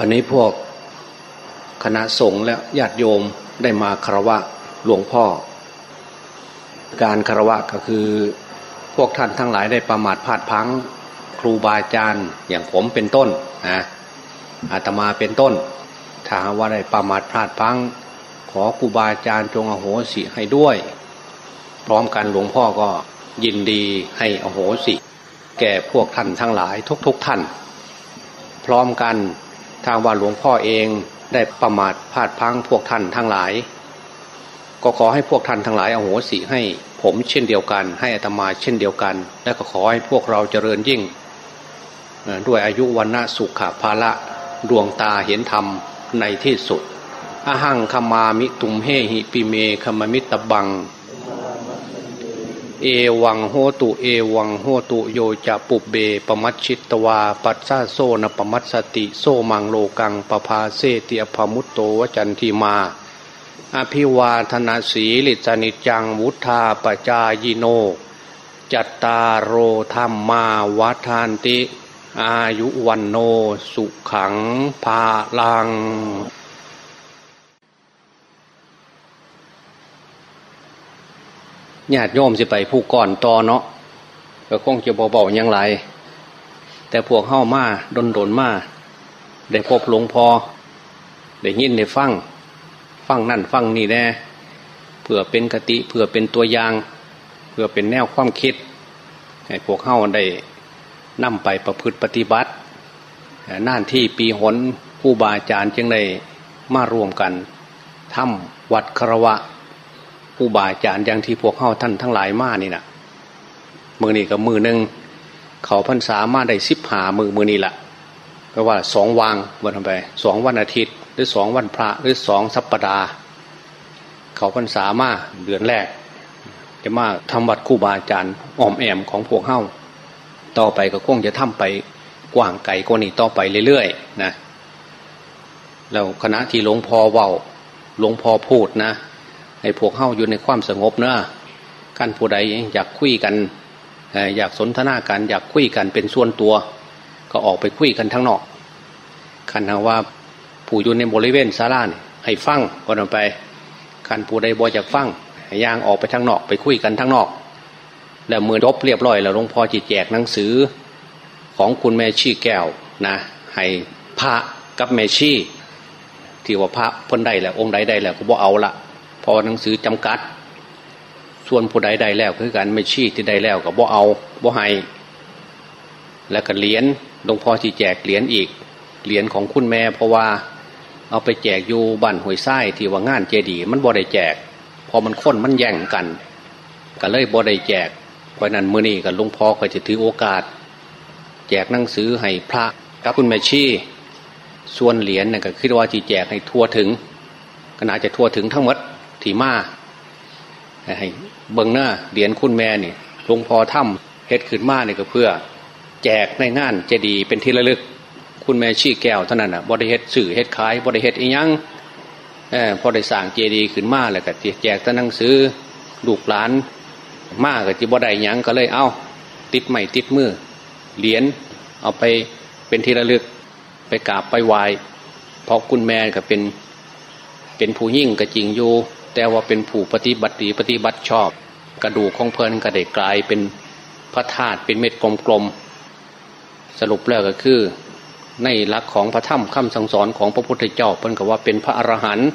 วันนี้พวกคณะสงฆ์และญาติโยมได้มาคารวะหลวงพ่อ การคารวะก็คือพวกท่านทั้งหลายได้ประมาทพลาดพังครูบาอาจารย์อย่างผมเป็นต้นนะอาตมาเป็นต้น ถ้าว่าได้ประมาทพลาดพังขอครูบาอาจารย์จงอโหสิให้ด้วย พร้อมกันหลวงพ่อก็ยินดีให้อโหสิ แก่พวกท่านทั้งหลายทุกๆทท่าน พร้อมกัน ทางว่าหลวงพ่อเองได้ประมาทพลาดพังพวกท่านทั้งหลาย ก็ขอให้พวกท่านทั้งหลายอโหสิให้ผมเช่นเดียวกัน ให้อัตมาเช่นเดียวกัน และก็ขอให้พวกเราเจริญยิ่ง ด้วยอายุวันนะสุขภาละดวงตาเห็นธรรมในที่สุดอหังคมามิตุมเฮหิปิเมคมมิตบัง เอวังโหตุเอวังโหตุโยจะปุบเบปมัชชิตวา ปัสซาโซนปมัสสติโซมังโลกังปภาเซติอภมุตโตวจันทีมา อภิวาธนาสีลิจนิจังวุธาปจายโน จัตตารโรธรรมาวัฏานติ อายุวันโนสุขังภาลัง ญาติโยมสิไปผู้ก่อนต่อเนาะก็คงจะเบาๆยังไรแต่พวกเข้ามาดนดนมาได้พบหลวงพอได้ยินได้ฟังฟังนั่นฟังนี่แน่เพื่อเป็นกติเพื่อเป็นตัวอย่างเพื่อเป็นแนวความคิดให้พวกเข้าได้นำไปประพฤติปฏิบัติน่านที่ปีหนผู้บาอาจารย์จึงได้มารวมกันทำวัดครวะ ผู้บาอาจารย์อย่างที่พวกเข้าท่านทั้งหลายมานี่นะมือนี่กับมือหนึ่งเขาพันษามาได้สิบหามือมือนี่แหละก็ว่าสองวางวันทำไปสองวันอาทิตย์ หรือสองวันพระหรือสองสัปปดาห์เขาพันษามาเดือนแรก จะมาทำวัดคู่บาอาจารย์อ้อมแอมของพวกเข้าต่อไปก็คงจะทำไปกว้างไกลกว่านี้ต่อไปเรื่อยๆนะแล้วคณะที่หลวงพ่อเว้าหลวงพ่อพูดนะ ให้พวกเข้าอยู่ในความสงบเนะกันผู้ใดอยากคุยกัน อยากสนทนากันอยากคุยกันเป็นส่วนตัว ก็ออกไปคุยกันทั้งนอกคันว่าผู้อยู่ในบริเวณศาลาให้ฟังก็นไปคันผู้ใดบอจากฟังย่างออกไปทั้งนอกไปคุยกันทั้งนอก แล้วมือรบเรียบร้อย แล้วหลวงพ่อจีแจกหนังสือของคุณแม่ชีแก้วนะให้พระกับแม่ชีที่ว่าพระพ้นได้แล้วองค์ใดได้แล้วก็บอเอาละ พอหนังสือจำกัด ส่วนผู้ใดใดแล้วคือการไม่ชี้ที่ใดแล้วก็บ่เอาบ่ให้แล้วก็เหรียญหลวงพ่อที่แจกเหรียญอีกเหรียญของคุณแม่เพราะว่าเอาไปแจกอยู่บ้านหวยไส้ที่ว่างานเจดีมันบ่ได้แจก พอมันค้นมันแย่งกันก็เลยบ่ได้แจกเพราะนั้นมือนี้กับหลวงพ่อก็จะถือโอกาส แจกหนังสือให้พระกับคุณแม่ชีส่วนเหรียญนี่ก็คิดว่าจะแจกให้ทั่วถึงก็น่าจะทั่วถึงทั้งหมด ที่มาให้เบิงหน้าเหรียญคุณแม่นี่หลวงพ่อถ้ำเฮ็ดขึ้นมาเนี่ยก็เพื่อ แจกในงานเจดีเป็นที่ระลึก คุณแม่ชี้แก้วเท่านั้นอะบริเฮ็ดสื่อเฮ็ดขายบริเฮ็ดอียังอพอได้สั่งเจดีขึ้นมาแล้วก็แจกตั้งหนังสือลูกหลาน มากกับจีบได้ยังก็เลยเอาติดใหม่ติดมือเหรียญเอาไปเป็นที่ระลึกไปกราบไปไหว้เพราะคุณแม่ก็เป็นเป็นผู้ยิ่งก็จริงอยู่ แต่ว่าเป็นผู้ปฏิบัติดีปฏิบัติชอบ กระดูกของเพลินก็ได้กลายเป็นพระธาตุเป็นเม็ดกลมๆสรุปแล้วก็คือ ในหลักของพระธรรมคำสั่งสอนของพระพุทธเจ้าเพิ่นก็ว่าเป็นพระอรหันต์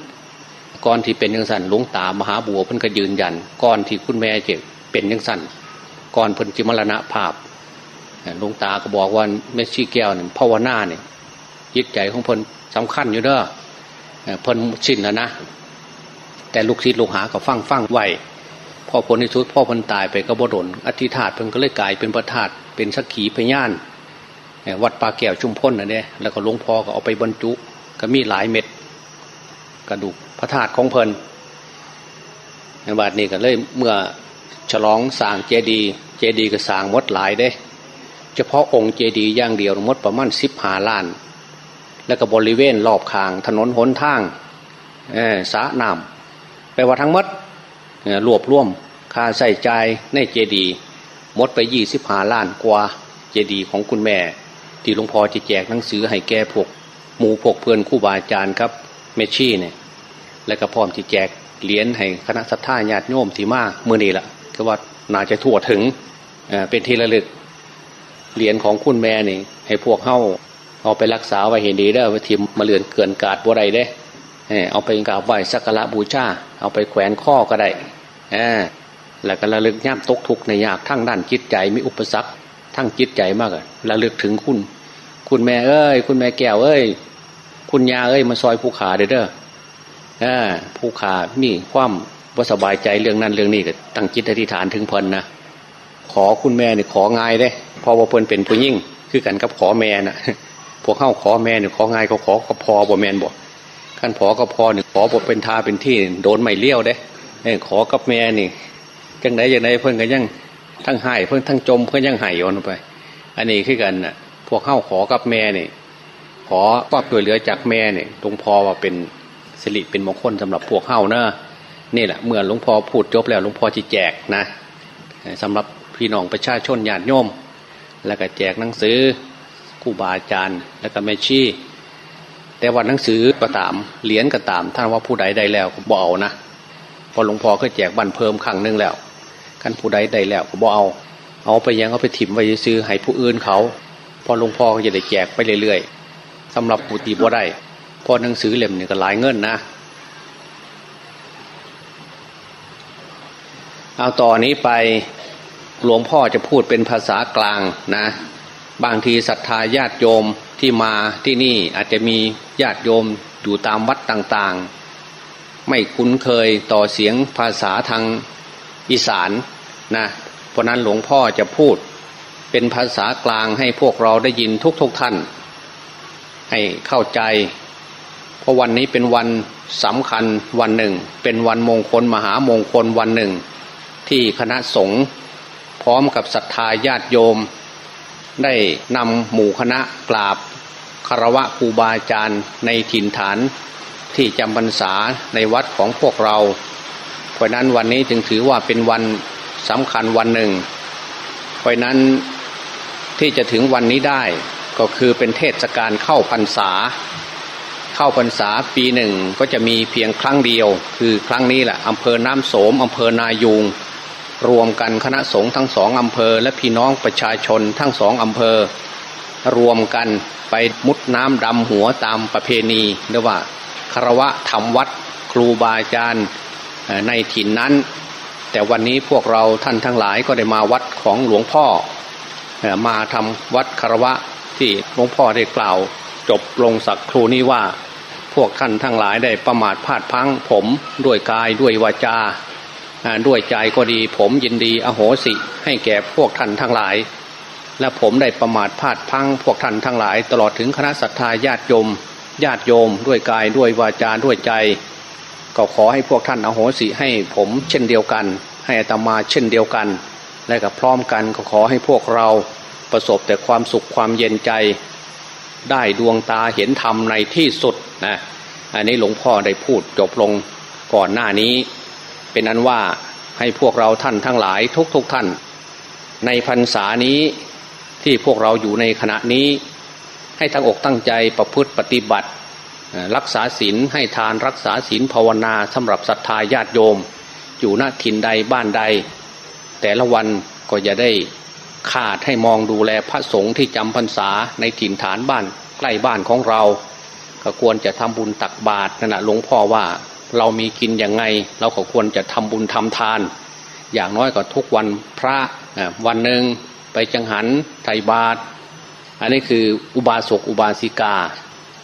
ก่อนที่เป็นยังสันหลวงตามหาบัวเพิ่นก็ยืนยันก่อนที่คุณแม่เจะเป็นยังสันก่อนเพิ่นจิมรณะภาพหลวงตาก็บอกว่าแม่ชีแก้วเนี่ยภาวนาเนี่ยยิตใจของเพิ่นสำคัญอยู่เด้อเพิ่นสิ้นแล้วนะ แต่ลูกศิษย์ลูกหาก็ฟังฟังไหวพอผลที่สุดพ่อพันตายไปก็บดลอธิษฐานเพิ่งก็เลยกลายเป็นพระธาตุเป็นสักขีพยานวัดปลาแก้วชุมพ้นนะเนี่ยแล้วก็หลวงพ่อก็เอาไปบรรจุ ก็มีหลายเม็ด กระดูกพระธาตุของเพลินในบาทนี้ก็เลยเมื่อฉลองสร้างเจดี เจดีก็สร้างมดหลายได้ เฉพาะองค์เจดีอย่างเดียวมดประมาณสิบหาล้าน แล้วก็บริเวณรอบคางถนนหนทางสาน้ำ แปลว่าทั้งมดรวบรวมค่าใส่ใจในเจดีมดไปยี่สิบห้าล้านกว่าเจดีของคุณแม่ ที่หลวงพ่อจะแจกหนังสือให้แก่พวกหมู่พกเพื่อนคู่บาอาจารย์ครับเมชี่เนี่ยและก็พร้อมที่แจกเหรียญให้คณะสัตยาญาติโยมที่มาเมื่อนี้ละก็ว่าน่าจะทั่วถึงเป็นที่ระลึกเหรียญของคุณแม่นี่ให้พวกเข้าเอาไปรักษาไว้เห็นดีได้ไว้ทีมาเลือนเกินกาดบัวใดได้ เอาไปกราบไหว้สักการะบูชาเอาไปแขวนข้อก็ได้แล้วก็ระลึกย่ำตกทุกในยากทั้งด้านจิตใจมีอุปสรรคทั้งจิตใจมากอะระลึกถึงคุณ คุณแม่เอ้ย คุณแม่แก้วเอ้ย คุณยาเอ้ยมาซอยผู้ขาเด้อเออผู้ขามีความว่าสบายใจเรื่องนั้นเรื่องนี้ก็ตั้งจิตอธิษฐานถึงเพลินนะขอคุณแม่เนี่ยของายได้พอว่าเพลินเป็นผู้ยิ่งคือกันกับขอแม่น่ะ พวกเข้าขอแม่เนี่ยของายเขาขอก็พอบ่แมนบ่ ขั้นพอก็พอเนี่ยขอบเป็นทาเป็นที่โดนไม่เลี้ยวได้ขอกับแม่นี่จังไดจังไดเพิ่นก็ยังทั้งหายเพิ่นทั้งจมเพิ่นยังหายอ่อนไป อันนี้คือกันน่ะ พวกเข้าขอกับแม่นี่ขอปอบตัวยเหลือจากแม่เนี่ยตรงพอว่าเป็นสิริเป็นมงคลสำหรับพวกเข้านะนี่แหละเมื่อหลวงพ่อพูดจบแล้วหลวงพ่อจะแจกนะสำหรับพี่น้องประชาชนญาติโยม แล้วก็แจกหนังสือครูบาอาจารย์ แล้วก็แม่ชี แต่ว่าหนังสือก็ตามเหรียญก็ตามท่านว่าผู้ใดได้แล้วก็บอเอานะพอหลวงพ่อก็แจกบันเพิ่มครั้งนึงแล้วกันผู้ใดได้แล้วก็บอเอา เอาไปยังเอาไปถิ่มไว้ซื้อให้ผู้อื่นเขา พอหลวงพ่อก็จะได้แจกไปเรื่อยๆสำหรับผู้ตีบ่ได้พอหนังสือเล่มนี่ก็หลายเงินนะเอาต่อนนี้ไปหลวงพ่อจะพูดเป็นภาษากลางนะ บางทีศรัทธาญาติโยมที่มาที่นี่อาจจะมีญาติโยมอยู่ตามวัดต่างๆ ไม่คุ้นเคยต่อเสียงภาษาทางอีสานนะเพราะนั้นหลวงพ่อจะพูดเป็นภาษากลางให้พวกเราได้ยินทุกๆทท่าน ให้เข้าใจ เพราะวันนี้เป็นวันสำคัญวันหนึ่ง เป็นวันมงคลมหามงคลวันหนึ่ง ที่คณะสงฆ์พร้อมกับศรัทธาญาติโยม ได้นำหมู่คณะกราบคารวะครูบาอาจารย์ในถิ่นฐานที่จำพรรษาในวัดของพวกเรา เพราะนั้นวันนี้จึงถือว่าเป็นวันสำคัญวันหนึ่ง เพราะนั้นที่จะถึงวันนี้ได้ก็คือเป็นเทศกาลเข้าพรรษา เข้าพรรษาปีหนึ่งก็จะมีเพียงครั้งเดียว คือครั้งนี้แหละอำเภอน้ำโสมอำเภอนายูง รวมกันคณะสงฆ์ทั้งสองอำเภอ และพี่น้องประชาชนทั้งสองอำเภอ รวมกันไปมุดน้ำดำหัวตามประเพณีเรียกว่าคารวะทำวัดครูบาอาจารย์ในถิ่นนั้น แต่วันนี้พวกเราท่านทั้งหลายก็ได้มาวัดของหลวงพ่อ มาทำวัดคารวะที่หลวงพ่อได้กล่าว จบลงสักครูนี้ว่า พวกท่านทั้งหลายได้ประมาทพลาดพังผมด้วยกายด้วยวาจา ด้วยใจก็ดี ผมยินดีอโหสิให้แก่พวกท่านทั้งหลาย และผมได้ประมาทพลาดพังพวกท่านทั้งหลาย ตลอดถึงคณะศรัทธาญาติโยมญาติโยม ด้วยกายด้วยวาจาด้วยใจ ก็ขอให้พวกท่านอโหสิให้ผมเช่นเดียวกัน ให้อัตมาเช่นเดียวกัน และก็พร้อมกันก็ขอให้พวกเราประสบแต่ความสุขความเย็นใจ ได้ดวงตาเห็นธรรมในที่สุดนะอันนี้หลวงพ่อได้พูดจบลงก่อนหน้านี้ เป็นอันว่าให้พวกเราท่านทั้งหลายทุกๆทท่าน ในพรรษานี้ที่พวกเราอยู่ในขณะนี้ ให้ทั้งอกตั้งใจประพฤติปฏิบัติ รักษาศีลให้ทานรักษาศีลภาวนาสำหรับศรัทธาญาติโยม อยู่ณถิ่นใดบ้านใด แต่ละวันก็อย่าได้ขาดให้มองดูแลพระสงฆ์ที่จำพรรษาในถิ่นฐานบ้านใกล้บ้านของเรา ก็ควรจะทำบุญตักบาตรนั่นแหะหลวงพ่อว่า เรามีกินอย่างไง เราก็ควรจะทำบุญทำทาน อย่างน้อยก็ทุกวันพระวันหนึ่งไปจังหันไทยบาทอันนี้คืออุบาสกอุบาสิกา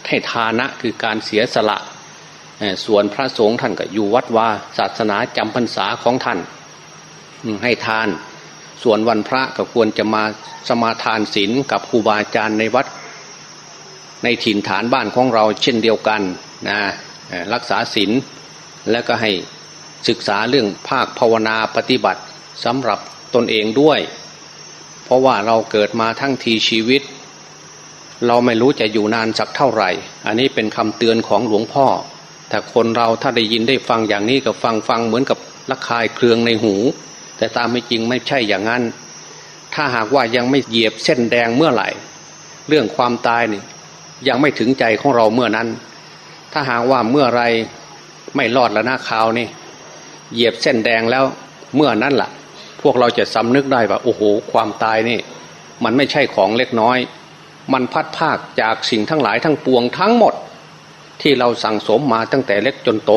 ให้ทานะคือการเสียสละ ส่วนพระสงฆ์ท่านก็อยู่วัดวาศาสนาจำพรรษาของท่านให้ทาน ส่วนวันพระก็ควรจะมาสมาทานศีลกับครูบาอาจารย์ในวัด ในถิ่นฐานบ้านของเราเช่นเดียวกันนะรักษาศีล และก็ให้ศึกษาเรื่องภาคภาวนาปฏิบัติสำหรับตนเองด้วย เพราะว่าเราเกิดมาทั้งทีชีวิต เราไม่รู้จะอยู่นานสักเท่าไหร่ อันนี้เป็นคำเตือนของหลวงพ่อ แต่คนเราถ้าได้ยินได้ฟังอย่างนี้กับฟังฟังเหมือนกับละคายเครืองในหู แต่ตามไม่จริงไม่ใช่อย่างนั้น ถ้าหากว่ายังไม่เหยียบเส้นแดงเมื่อไหร่ เรื่องความตายนี่ยังไม่ถึงใจของเราเมื่อนั้น ถ้าหากว่าเมื่อไร ไม่รอดแล้วน้าข่าวนี่เหยียบเส้นแดงแล้วเมื่อนั้นละ่ะ พวกเราจะสำนึกได้ว่า โอ้โห ความตายนี่ มันไม่ใช่ของเล็กน้อย มันพัดภาคจากสิ่งทั้งหลายทั้งปวงทั้งหมด ที่เราสั่งสมมาตั้งแต่เล็กจนโต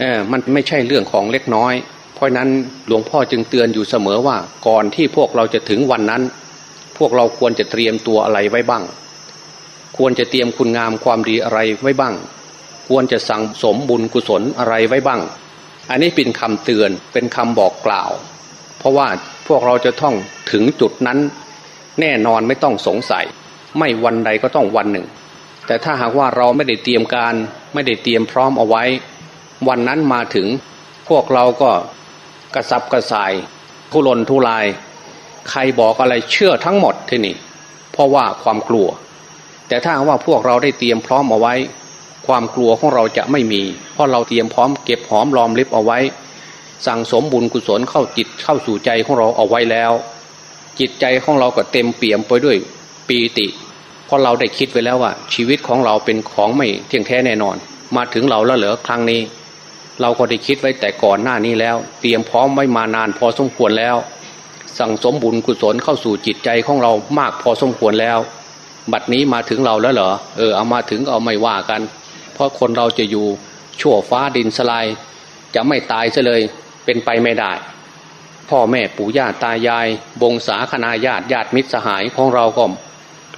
เออมันไม่ใช่เรื่องของเล็กน้อย เพราะนั้นหลวงพ่อจึงเตือนอยู่เสมอว่าก่อนที่พวกเราจะถึงวันนั้น พวกเราควรจะเตรียมตัวอะไรไว้บ้าง ควรจะเตรียมคุณงามความดีอะไรไว้บ้าง ควรจะสั่งสมบุญกุศลอะไรไว้บ้าง อันนี้เป็นคำเตือนเป็นคำบอกกล่าว เพราะว่าพวกเราจะต้องถึงจุดนั้น แน่นอนไม่ต้องสงสัย ไม่วันใดก็ต้องวันหนึ่ง แต่ถ้าหากว่าเราไม่ได้เตรียมการไม่ได้เตรียมพร้อมเอาไว้ วันนั้นมาถึง พวกเราก็กระสับกระส่าย ทุรนทุราย ใครบอกอะไรเชื่อทั้งหมดที่นี่ เพราะว่าความกลัว แต่ถ้าว่าพวกเราได้เตรียมพร้อมเอาไว้ ความกลัวของเราจะไม่มี เพราะเราเตรียมพร้อมเก็บหอมรอมริบเอาไว้ สั่งสมบุญกุศลเข้าจิตเข้าสู่ใจของเราเอาไว้แล้ว จิตใจของเราก็เต็มเปี่ยมไปด้วยปีติ เพราะเราได้คิดไว้แล้วว่า ชีวิตของเราเป็นของไม่เที่ยงแท้แน่นอน มาถึงเราแล้วเหรอครั้งนี้ เราก็ได้คิดไว้แต่ก่อนหน้านี้แล้ว เตรียมพร้อมไว้มานานพอสมควรแล้ว สั่งสมบุญกุศลเข้าสู่จิตใจของเรามากพอสมควรแล้ว บัดนี้มาถึงเราแล้วเหรอเออเอามาถึงเอาไม่ว่ากัน เพราะคนเราจะอยู่ชั่วฟ้าดินสลาย จะไม่ตายซะเลยเป็นไปไม่ได้ พ่อแม่ปู่ย่าตายาย บงสาคณาญาติญาติมิตรสหายของเราก็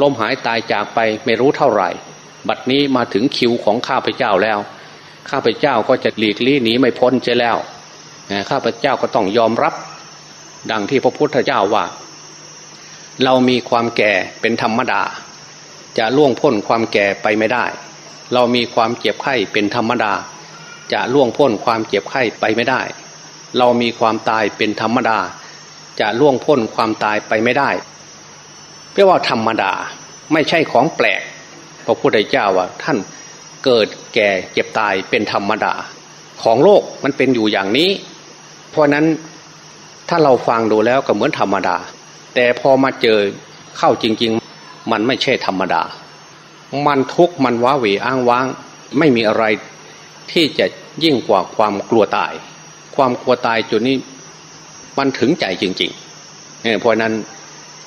ล้มหายตายจากไปไม่รู้เท่าไหร่ บัดนี้มาถึงคิวของข้าพเจ้าแล้ว ข้าพเจ้าก็จะหลีกลี่หนีไม่พ้นเจแล้วข้าพเจ้าก็ต้องยอมรับ ดังที่พระพุทธเจ้าว่า เรามีความแก่เป็นธรรมดา จะล่วงพ้นความแก่ไปไม่ได้ เรามีความเจ็บไข้เป็นธรรมดา จะล่วงพ้นความเจ็บไข้ไปไม่ได้ เรามีความตายเป็นธรรมดา จะล่วงพ้นความตายไปไม่ได้เรียกว่าธรรมดาไม่ใช่ของแปลกพระพุทธเจ้าว่าท่านเกิดแก่เจ็บตายเป็นธรรมดา ของโลกมันเป็นอยู่อย่างนี้ เพราะนั้นถ้าเราฟังดูแล้วก็เหมือนธรรมดา แต่พอมาเจอเข้าจริง ๆ มันไม่ใช่ธรรมดา มันทุกข์มันว้าเหวอ้างว้าง ไม่มีอะไรที่จะยิ่งกว่าความกลัวตาย ความกลัวตายจุดนี้มันถึงใจจริงๆเพราะนั้น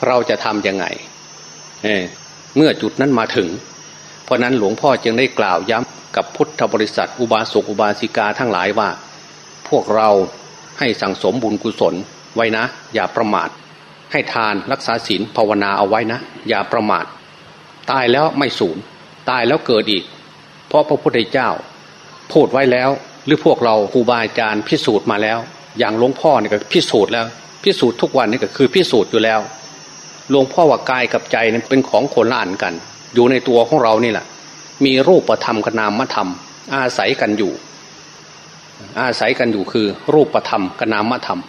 เราจะทำยังไงเเมื่อจุดนั้นมาถึง เพราะนั้นหลวงพ่อจึงได้กล่าวย้ำกับพุทธบริษัท อุบาสกอุบาสิกาทั้งหลายว่า พวกเราให้สั่งสมบุญกุศลไว้นะ อย่าประมาท ให้ทานรักษาศีลภาวนาเอาไว้นะ อย่าประมาท ตายแล้วไม่สูญตายแล้วเกิดอีก เพราะพระพุทธเจ้า พูดไว้แล้ว หรือพวกเราครูบาอาจารย์พิสูจน์มาแล้ว อย่างหลวงพ่อเนี่ยก็พิสูจน์แล้ว พิสูจน์ทุกวันนี่ก็คือพิสูจน์อยู่แล้วหลวงพ่อว่ากายกับใจนั้นเป็นของคนละอันกัน อยู่ในตัวของเรานี่แหละมีรูปธรรมกับนามธรรม อาศัยกันอยู่ อาศัยกันอยู่คือ รูปธรรมกับนามธรรม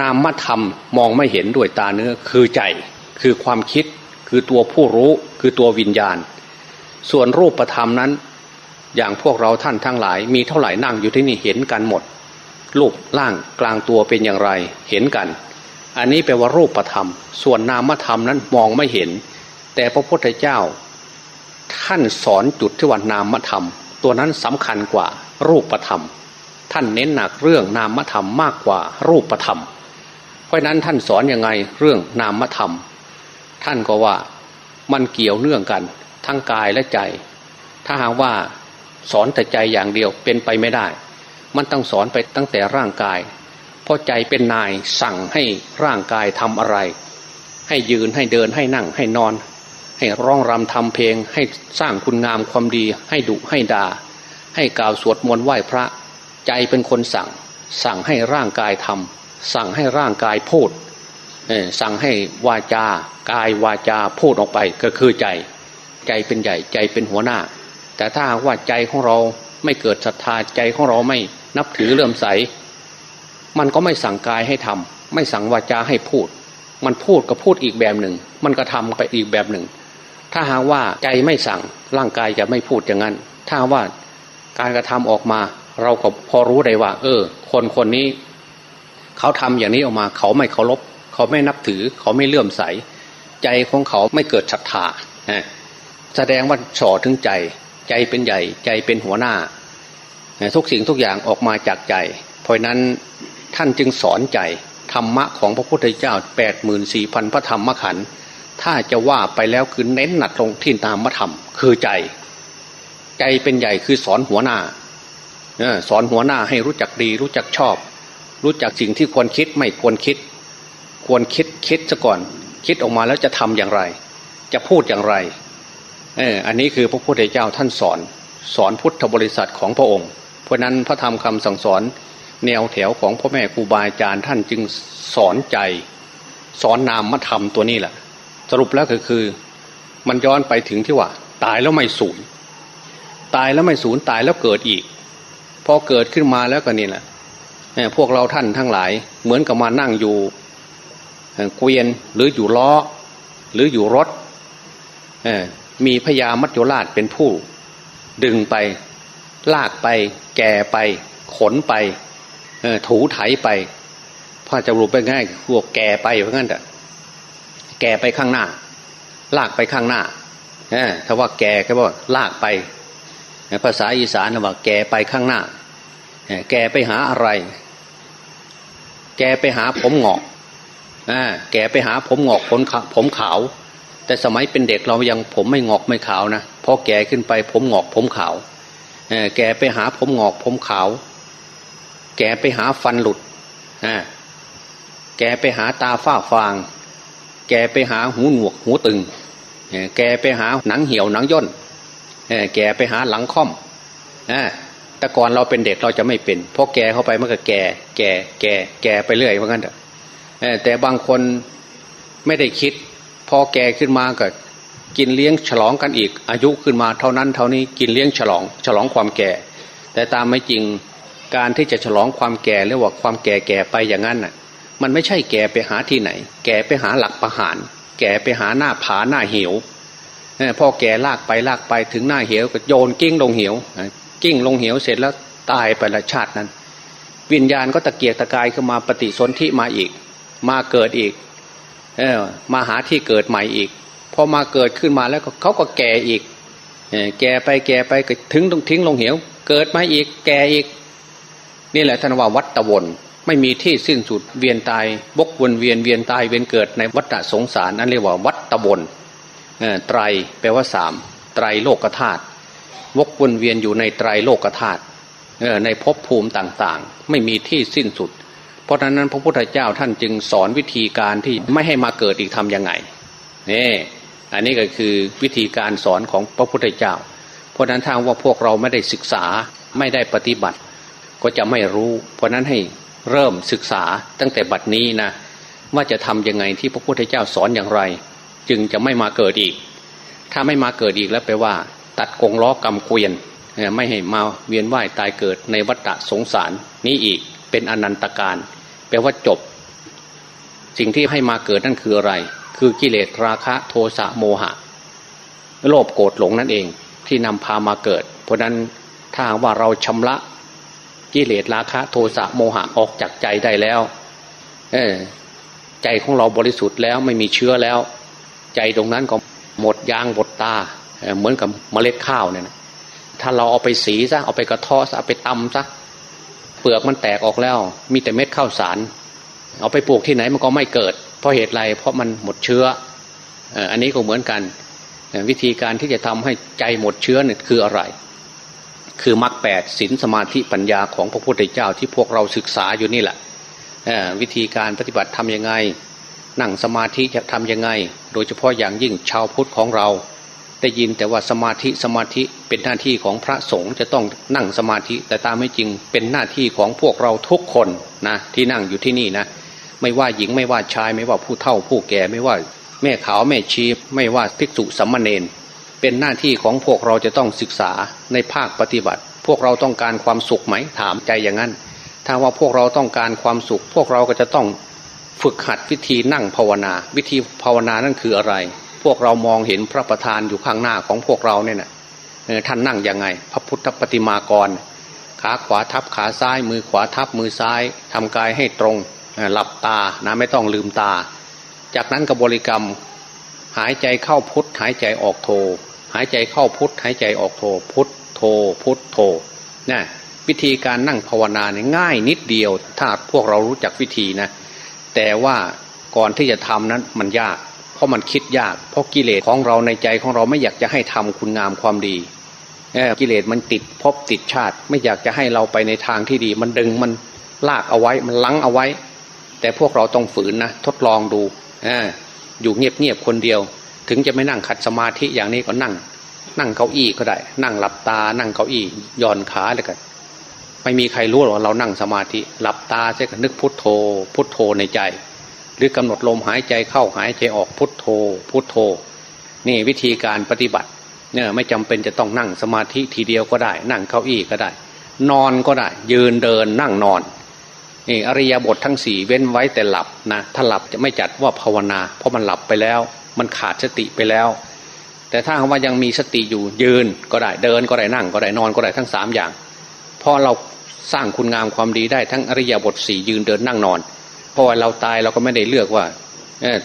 นามธรรมมองไม่เห็นด้วยตาเนื้อคือใจ คือความคิด คือตัวผู้รู้คือตัววิญญาณ ส่วนรูปธรรมนั้น อย่างพวกเราท่านทั้งหลาย มีเท่าไหร่นั่งอยู่ที่นี่เห็นกันหมด รูปร่างกลางตัวเป็นอย่างไรเห็นกัน อันนี้แปลว่ารูปธรรม ส่วนนามธรรมนั้นมองไม่เห็น แต่พระพุทธเจ้า ท่านสอนจุดที่ว่านามธรรม ตัวนั้นสำคัญกว่ารูปธรรม ท่านเน้นหนักเรื่องนามธรรมมากกว่ารูปธรรม เพราะนั้นท่านสอนยังไงเรื่องนามธรรม ท่านก็ว่ามันเกี่ยวเนื่องกัน ทั้งกายและใจ ถ้าหากว่าสอนแต่ใจอย่างเดียวเป็นไปไม่ได้ มันต้องสอนไปตั้งแต่ร่างกาย เพราะใจเป็นนายสั่งให้ร่างกายทำอะไร ให้ยืนให้เดินให้นั่งให้นอน ให้ร้องรำทำเพลง ให้สร้างคุณงามความดี ให้ดุให้ดา่าให้กล่าวสวดมนต์ไหว้พระ ใจเป็นคนสั่ง สั่งให้ร่างกายทำสั่งให้ร่างกายพูด สั่งให้วาจากายวาจาพูดออกไปก็คือใจ ใจเป็นใหญ่ใจเป็นหัวหน้า แต่ถ้าว่าใจของเราไม่เกิดศรัทธาใจของเราไม่นับถือเลื่อมใส มันก็ไม่สั่งกายให้ทำไม่สั่งวาจาให้พูด มันพูดก็พูดอีกแบบหนึ่ง มันก็ทำไปอีกแบบหนึ่ง ถ้าหากว่าใจไม่สั่งร่างกายจะไม่พูดอย่างนั้น ถ้าว่าการกระทำออกมา เราก็พอรู้ได้ว่า เออ คนคนนี้ เขาทำอย่างนี้ออกมา เขาไม่เคารพ เขาไม่นับถือ เขาไม่เลื่อมใส ใจของเขาไม่เกิดศรัทธาแสดงว่าสอถึงใจ ใจเป็นใหญ่ ใจเป็นหัวหน้า ทุกสิ่งทุกอย่างออกมาจากใจ เพราะนั้นท่านจึงสอนใจธรรมะของพระพุทธเจ้าแปดหมื่นสี่พันพระธรรมขันธ์ถ้าจะว่าไปแล้วคือเน้นหนักลงที่ตามมธรรม คือใจ ใจเป็นใหญ่คือสอนหัวหน้าสอนหัวหน้าให้รู้จักดี รู้จักชอบ รู้จักสิ่งที่ควรคิดไม่ควรคิด ควรคิดคิดซะก่อน คิดออกมาแล้วจะทำอย่างไร จะพูดอย่างไรเอออันนี้คือพระพุทธเจ้าท่านสอน สอนพุทธบริษัทของพระองค์ เพราะนั้นพระธรรมคำสั่งสอนแนวแถวของพ่อแม่ครูบาอาจารย์ท่านจึงสอนใจ สอนนามธรรมตัวนี้แหละ สรุปแล้วก็คือมันย้อนไปถึงที่ว่า ตายแล้วไม่สูญตายแล้วไม่สูญตายแล้วเกิดอีก พอเกิดขึ้นมาแล้วก็นี่แหละพวกเราท่านทั้งหลายเหมือนกับมานั่งอยู่ เกวียนหรืออยู่ล้อ หรืออยู่รถมีพญามัจจุราชเป็นผู้ ดึงไป ลากไป แก่ไป ขนไปถูไถไปพอจะรู้ไปง่ายพวกแก่ไปเพราะงั้นแต่แก่ไปข้างหน้า ลากไปข้างหน้าถ้าว่าแก่ก็ว่าลากไป ภาษาอีสานว่าแก่ไปข้างหน้า แก่ไปหาอะไร แก่ไปหาผมหงอก แกไปหาผมงอกผมผมขาว แต่สมัยเป็นเด็กเรายังผมไม่งอกไม่ขาวนะพอแกขึ้นไปผมงอกผมขาวแกไปหาผมงอกผมขาว แกไปหาฟันหลุดแกไปหาตาฝ้าฟาง แกไปหาหูหนวกหูตึง แกไปหาหนังเหี่ยวหนังย่นแก่ไปหาหลังค่อมแต่ก่อนเราเป็นเด็กเราจะไม่เป็นเพราะแก่เข้าไปมันก็แก่ แก่ แก่ แก่ไปเรื่อยเพราะงั้น แต่บางคนไม่ได้คิด พอแก่ขึ้นมาก็กินเลี้ยงฉลองกันอีก อายุขึ้นมาเท่านั้นเท่านี้กินเลี้ยงฉลอง ฉลองความแก่ แต่ตามไม่จริงการที่จะฉลองความแก่หรือว่าความแก่แก่ไปอย่างนั้นน่ะ มันไม่ใช่แก่ไปหาที่ไหน แก่ไปหาหลักประหาร แก่ไปหาหน้าผาหน้าเหวพ่อแก่ลากไปลากไปถึงหน้าเหวก็โยนกิ้งลงเหวกิ้งลงเหวเสร็จแล้วตายไปละชาตินั้น วิญญาณก็ตะเกียกตะกายขึ้นมาปฏิสนธิมาอีก มาเกิดอีกเออมาหาที่เกิดใหม่อีกพอมาเกิดขึ้นมาแล้วเขาก็แก่อีกแก่ไปแก่ไปก็ถึงต้องทิ้งลงเหว เกิดมาอีกแก่อีก นี่แหละท่านว่าวัฏตะวนไม่มีที่สิ้นสุดเวียนตายบกวนเวียนเวียนตายเวียนเกิดในวัฏสงสารนั่นเรียกว่าวัฏตะวนไตรแปลว่าสามไตรโลกธาตุวกวนเวียนอยู่ในไตรโลกธาตุในภพภูมิต่างๆ ไม่มีที่สิ้นสุด เพราะฉะนั้นพระพุทธเจ้าท่านจึงสอนวิธีการที่ไม่ให้มาเกิดอีกทำยังไงนี่อันนี้ก็คือวิธีการสอนของพระพุทธเจ้า เพราะนั้นทางว่าพวกเราไม่ได้ศึกษาไม่ได้ปฏิบัติ ก็จะไม่รู้ เพราะนั้นให้เริ่มศึกษาตั้งแต่บัดนี้นะว่าจะทํำยังไงที่พระพุทธเจ้าสอนอย่างไร จึงจะไม่มาเกิดอีก ถ้าไม่มาเกิดอีกแล้วแปลว่า ตัดกงล้อกรรมเกวียน ไม่ให้มาเวียนว่ายตายเกิดในวัฏสงสารนี้อีก เป็นอนันตการแปลว่าจบ สิ่งที่ให้มาเกิดนั่นคืออะไร คือกิเลสราคะโทสะโมหะ โลภโกรธหลงนั่นเองที่นำพามาเกิด เพราะนั้นถ้าว่าเราชำระกิเลสราคะโทสะโมหะออกจากใจได้แล้วใจของเราบริสุทธิ์แล้วไม่มีเชื้อแล้ว ใจตรงนั้นก็หมดยางหมดตาเหมือนกับเมล็ดข้าวเนี่ยถ้าเราเอาไปสีซะเอาไปกระทอซะเอาไปตำซะ เปลือกมันแตกออกแล้ว มีแต่เม็ดข้าวสาร เอาไปปลูกที่ไหนมันก็ไม่เกิด เพราะเหตุไรเพราะมันหมดเชื้ออันนี้ก็เหมือนกัน วิธีการที่จะทำให้ใจหมดเชื้อเนี่ยคืออะไร คือมรรคแปดศีลสมาธิปัญญาของพระพุทธเจ้าที่พวกเราศึกษาอยู่นี่แหละวิธีการปฏิบัติทำยังไง นั่งสมาธิจะทำยังไง โดยเฉพาะอย่างยิ่งชาวพุทธของเรา ได้ยินแต่ว่าสมาธิสมาธิเป็นหน้าที่ของพระสงฆ์จะต้องนั่งสมาธิ แต่ตามไม่จริงเป็นหน้าที่ของพวกเราทุกคนนะที่นั่งอยู่ที่นี่นะ ไม่ว่าหญิงไม่ว่าชายไม่ว่าผู้เฒ่าผู้แก่ไม่ว่าแม่ขาวแม่ชีไม่ว่าภิกษุสัมมาเนนเป็นหน้าที่ของพวกเราจะต้องศึกษาในภาคปฏิบัติ พวกเราต้องการความสุขไหมถามใจอย่างนั้น ถ้าว่าพวกเราต้องการความสุข พวกเราก็จะต้องฝึกหัดวิธีนั่งภาวนา วิธีภาวนานั่นคืออะไร พวกเรามองเห็นพระประธานอยู่ข้างหน้าของพวกเราเนี่ยนะท่านนั่งยังไง พระพุทธปฏิมากร ขาขวาทับขาซ้าย มือขวาทับมือซ้ายทำกายให้ตรงหลับตานะไม่ต้องลืมตา จากนั้นกับบริกรรมหายใจเข้าพุทหายใจออกโท หายใจเข้าพุทหายใจออกโท พุทโท พุทโทนะวิธีการนั่งภาวนาเนี่ยง่ายนิดเดียว ถ้าพวกเรารู้จักวิธีนะ แต่ว่าก่อนที่จะทำนั้นมันยาก ราะมันคิดยาก เพราะกิเลสของเราในใจของเราไม่อยากจะให้ทำคุณงามความดีกิเลสมันติดพบติดชาติ ไม่อยากจะให้เราไปในทางที่ดี มันดึงมันลากเอาไว้มันลังเอาไว้ แต่พวกเราต้องฝืนนะทดลองดูอยู่เงียบๆคนเดียว ถึงจะไม่นั่งขัดสมาธิอย่างนี้ก็นั่ง นั่งเก้าอี้ก็ได้ นั่งหลับตา นั่งเก้าอี้ย่อนขาเลยกันไม่มีใครรู้หรอกเรานั่งสมาธิหลับตาใช่กันนึกพุทโธ พุทโธในใจ รือกำหนดลมหายใจเข้าหายใจออกพุทโธ พุทโธ นี่วิธีการปฏิบัติเนี่ยไม่จำเป็นจะต้องนั่งสมาธิทีเดียวก็ได้ นั่งเก้าอี้ก็ได้ นอนก็ได้ ยืนเดินนั่งนอนนี่อริยบททั้งสี่เว้นไว้แต่หลับนะถ้าหลับจะไม่จัดว่าภาวนา เพราะมันหลับไปแล้ว มันขาดสติไปแล้ว แต่ถ้าว่ายังมีสติอยู่ยืนก็ได้เดินก็ได้นั่งก็ได้นอนก็ได้ทั้งสามอย่างเพราะเราสร้างคุณงามความดีได้ทั้งอริยบทสี่ยืนเดินนั่งนอน เพราะว่าเราตายเราก็ไม่ได้เลือกว่า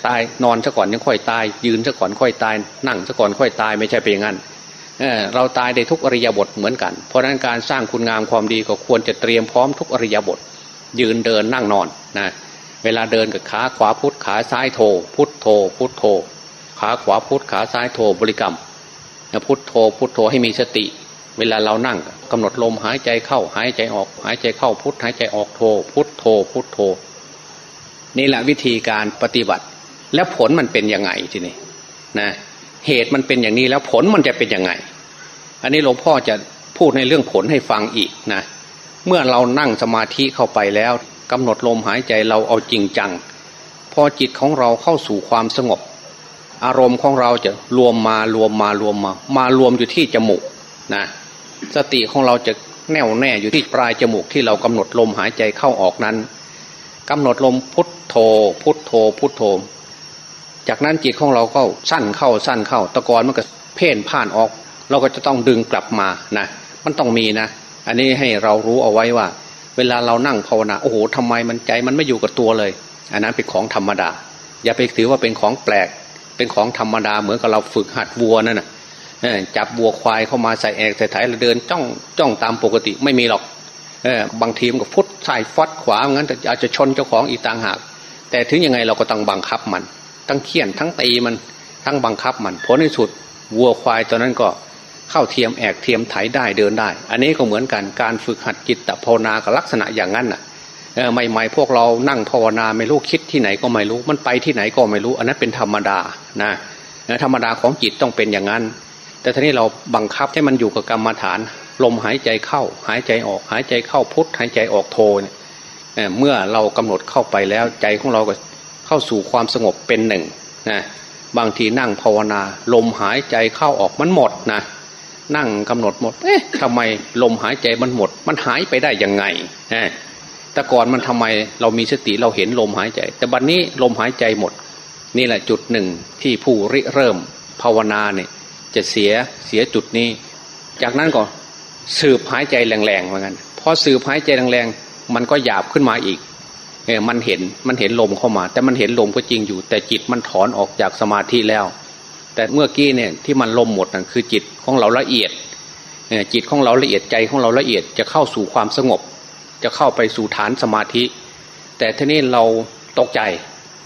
ตายนอนซะก่อนยังค่อยตาย ยืนซะก่อนค่อยตาย นั่งซะก่อนค่อยตายไม่ใช่เป็นอย่างนั้นเเราตายได้ทุกอริยบทเหมือนกัน เพราะฉะนั้นการสร้างคุณงามความดีก็ควรจะเตรียมพร้อมทุกอริยบท ยืนเดินนั่งนอนนะเวลาเดินกับขาขวาพุทธขาซ้ายโท พุทโท พุทโท ขาขวาพุทธขาซ้ายโทบริกรรมพุทโทพุทโทให้มีสติ เวลาเรานั่งกำหนดลมหายใจเข้าหายใจออก หายใจเข้าพุทหายใจออกโท พุทโทพุทโท นี่แหละวิธีการปฏิบัติ แล้วผลมันเป็นยังไงทีนี้นะเหตุมันเป็นอย่างนี้แล้วผลมันจะเป็นยังไง อันนี้หลวงพ่อจะพูดในเรื่องผลให้ฟังอีกนะเมื่อเรานั่งสมาธิเข้าไปแล้วกำหนดลมหายใจเราเอาจริงจัง พอจิตของเราเข้าสู่ความสงบ อารมณ์ของเราจะรวมมารวมมารวมมามารวมอยู่ที่จมูกนะสติของเราจะแน่วแน่อยู่ที่ปลายจมูกที่เรากำหนดลมหายใจเข้าออกนั้นกำหนดลมพุท โธ พุทโธ พุทโธ จากนั้นจิตของเราก็สั้นเข้าสั้นเข้า ตะกอนมันก็เพ่นผ่านออก เราก็จะต้องดึงกลับมานะมันต้องมีนะ อันนี้ให้เรารู้เอาไว้ว่า เวลาเรานั่งภาวนาโอ้โหทำไมมันใจมันไม่อยู่กับตัวเลย อันนั้นเป็นของธรรมดา อย่าไปถือว่าเป็นของแปลก เป็นของธรรมดาเหมือนกับเราฝึกหัดวัวนั่นนะจับวัวควายเข้ามาใส่แอกใส่ไถแล้วเดินจ้องจ้องตามปกติไม่มีหรอกเออบางทีมันก็ฟุตใส่ฟัดขวางั้นอาจจะชนเจ้าของอีกต่างหาก แต่ถึงยังไงเราก็ต้องบังคับมัน ทั้งเคี่ยนทั้งตีมันทั้งบังคับมันผลในสุดวัวควายตอนนั้นก็เข้าเทียมแอกเทียมไถได้เดินได้ อันนี้ก็เหมือนกันการฝึกหัดจิตภาวนากับลักษณะอย่างนั้นน่ะใหม่ๆพวกเรานั่งภาวนาไม่รู้คิดที่ไหนก็ไม่รู้มันไปที่ไหนก็ไม่รู้ อันนั้นเป็นธรรมดานะธรรมดาของจิตต้องเป็นอย่างนั้น แต่ทีนี้เราบังคับให้มันอยู่กับกรรมฐาน ลมหายใจเข้า หายใจออกหายใจเข้าพุทหายใจออกโทเนี่ย เมื่อเรากำหนดเข้าไปแล้วใจของเราก็เข้าสู่ความสงบเป็นหนึ่งนะบางทีนั่งภาวนาลมหายใจเข้าออกมันหมดนะนั่งกำหนดหมด เอ๊ะทำไมลมหายใจมันหมด มันหายไปได้ยังไงแต่ก่อนมันทำไมเรามีสติเราเห็นลมหายใจ แต่บัดนนี้ลมหายใจหมด นี่แหละจุดหนึ่งที่ผู้ริเริ่มภาวนาเนี่ยจะเสียเสียจุดนี้ จากนั้นก็สืบหายใจแรงๆเหมือนกันพอสืบหายใจแรงๆ มันก็หยาบขึ้นมาอีกเออมันเห็นมันเห็นลมเข้ามา แต่มันเห็นลมก็จริงอยู่ แต่จิตมันถอนออกจากสมาธิแล้ว แต่เมื่อกี้เนี่ยที่มันลมหมดนั่นคือจิตของเราละเอียดจิตของเราละเอียดใจของเราละเอียดจะเข้าสู่ความสงบ จะเข้าไปสู่ฐานสมาธิ แต่ทีนี้เราตกใจ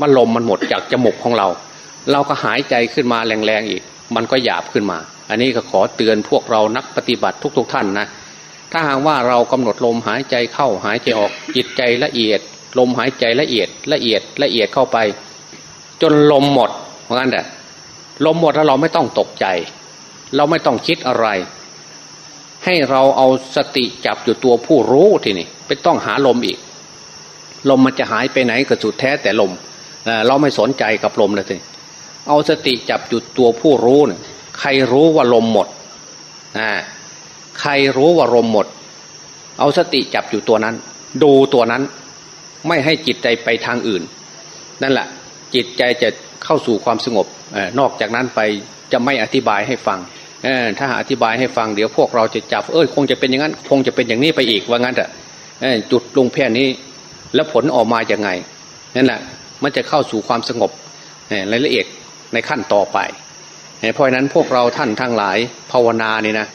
มันลมมันหมดจากจมูกของเรา เราก็หายใจขึ้นมาแรงๆอีก มันก็หยาบขึ้นมา อันนี้ก็ขอเตือนพวกเรานักปฏิบัติทุกๆทท่านนะ ถ้าหากว่าเรากำหนดลมหายใจเข้าหายใจออกจิตใจละเอียด ลมหายใจละเอียดละเอียดละเอียดเข้าไป จนลมหมดเพราะงั้นแหละลมหมดแล้วเราไม่ต้องตกใจ เราไม่ต้องคิดอะไร ให้เราเอาสติจับอยู่ตัวผู้รู้ทีนี้ไม่ต้องหาลมอีก ลมมันจะหายไปไหนก็สุดแท้แต่ลมเราไม่สนใจกับลมเลยทีเอาสติจับอยู่ตัวผู้รู้เนี่ยใครรู้ว่าลมหมดนะ ใครรู้ว่าลมหมด เอาสติจับอยู่ตัวนั้น ดูตัวนั้น ไม่ให้จิตใจไปทางอื่น นั่นแหละจิตใจจะเข้าสู่ความสงบนอกจากนั้นไปจะไม่อธิบายให้ฟังถ้าอธิบายให้ฟังเดี๋ยวพวกเราจะจับเออคงจะเป็นอย่างนั้น คงจะเป็นอย่างนี้ไปอีกว่างั้นอะจุดลงแพ่นี้ แล้วผลออกมาอย่างไงนั่นแหละมันจะเข้าสู่ความสงบรายละเอียดในขั้นต่อไปเพราะนั้นพวกเราท่านทั้งหลายภาวนานี่นะ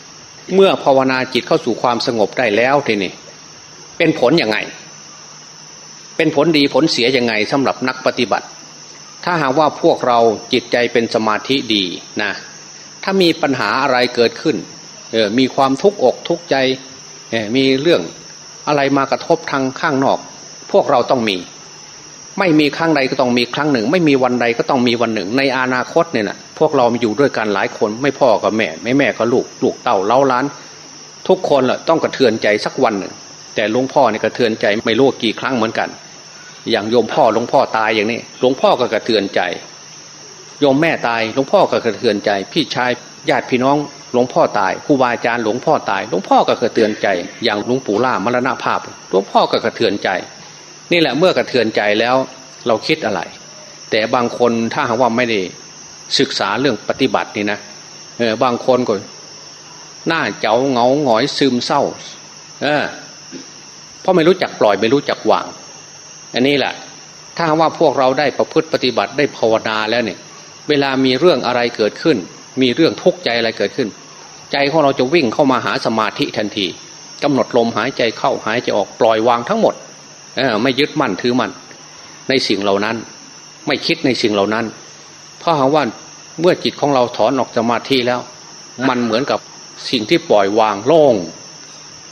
เมื่อภาวนาจิตเข้าสู่ความสงบได้แล้วทีนี้เป็นผลยังไง เป็นผลดีผลเสียยังไงสำหรับนักปฏิบัติ ถ้าหากว่าพวกเราจิตใจเป็นสมาธิดีนะถ้ามีปัญหาอะไรเกิดขึ้นเออมีความทุกข์อกทุกข์ใจเออมีเรื่องอะไรมากระทบทางข้างนอก พวกเราต้องมี ไม่มีครั้งใดก็ต้องมีครั้งหนึ่ง ไม่มีวันใดก็ต้องมีวันหนึ่ง ในอนาคตเนี่ยนะพวกเราอยู่ด้วยกันหลายคนไม่พ่อกับแม่ ไม่แม่ก็ลูกลูกเต่าเล้าล้าน ทุกคนแหละต้องกระเทือนใจสักวันหนึ่ง แต่หลวงพ่อเนี่ยกระเทือนใจไม่รู้กี่ครั้งเหมือนกัน อย่างโยมพ่อหลวงพ่อตายอย่างนี้หลวงพ่อก็กระเทือนใจโยมแม่ตายหลวงพ่อก็กระเทือนใจ พี่ชายญาติพี่น้องหลวงพ่อตายครูบาอาจารย์หลวงพ่อตายหลวงพ่อก็กระเทือนใจ อย่างหลวงปู่ล่ามรณภาพหลวงพ่อก็กระเทือนใจ นี่แหละเมื่อกระเทือนใจแล้วเราคิดอะไร แต่บางคนถ้าหากว่าไม่ได้ศึกษาเรื่องปฏิบัตินี่นะเออบางคนก็หน้าเจ้าเงาหงอยซึมเศร้า เออเพราะไม่รู้จักปล่อยไม่รู้จักวาง อันนี้แหละถ้าว่าพวกเราได้ประพฤติปฏิบัติได้ภาวนาแล้วเนี่ย เวลามีเรื่องอะไรเกิดขึ้น มีเรื่องทุกข์ใจอะไรเกิดขึ้น ใจของเราจะวิ่งเข้ามาหาสมาธิทันทีกำหนดลมหายใจเข้าหายใจออกปล่อยวางทั้งหมด ไม่ยึดมั่นถือมั่นในสิ่งเหล่านั้น ไม่คิดในสิ่งเหล่านั้น เพราะหาว่าเมื่อจิตของเราถอนออกสมาธิแล้ว มันเหมือนกับสิ่งที่ปล่อยวางโล่ง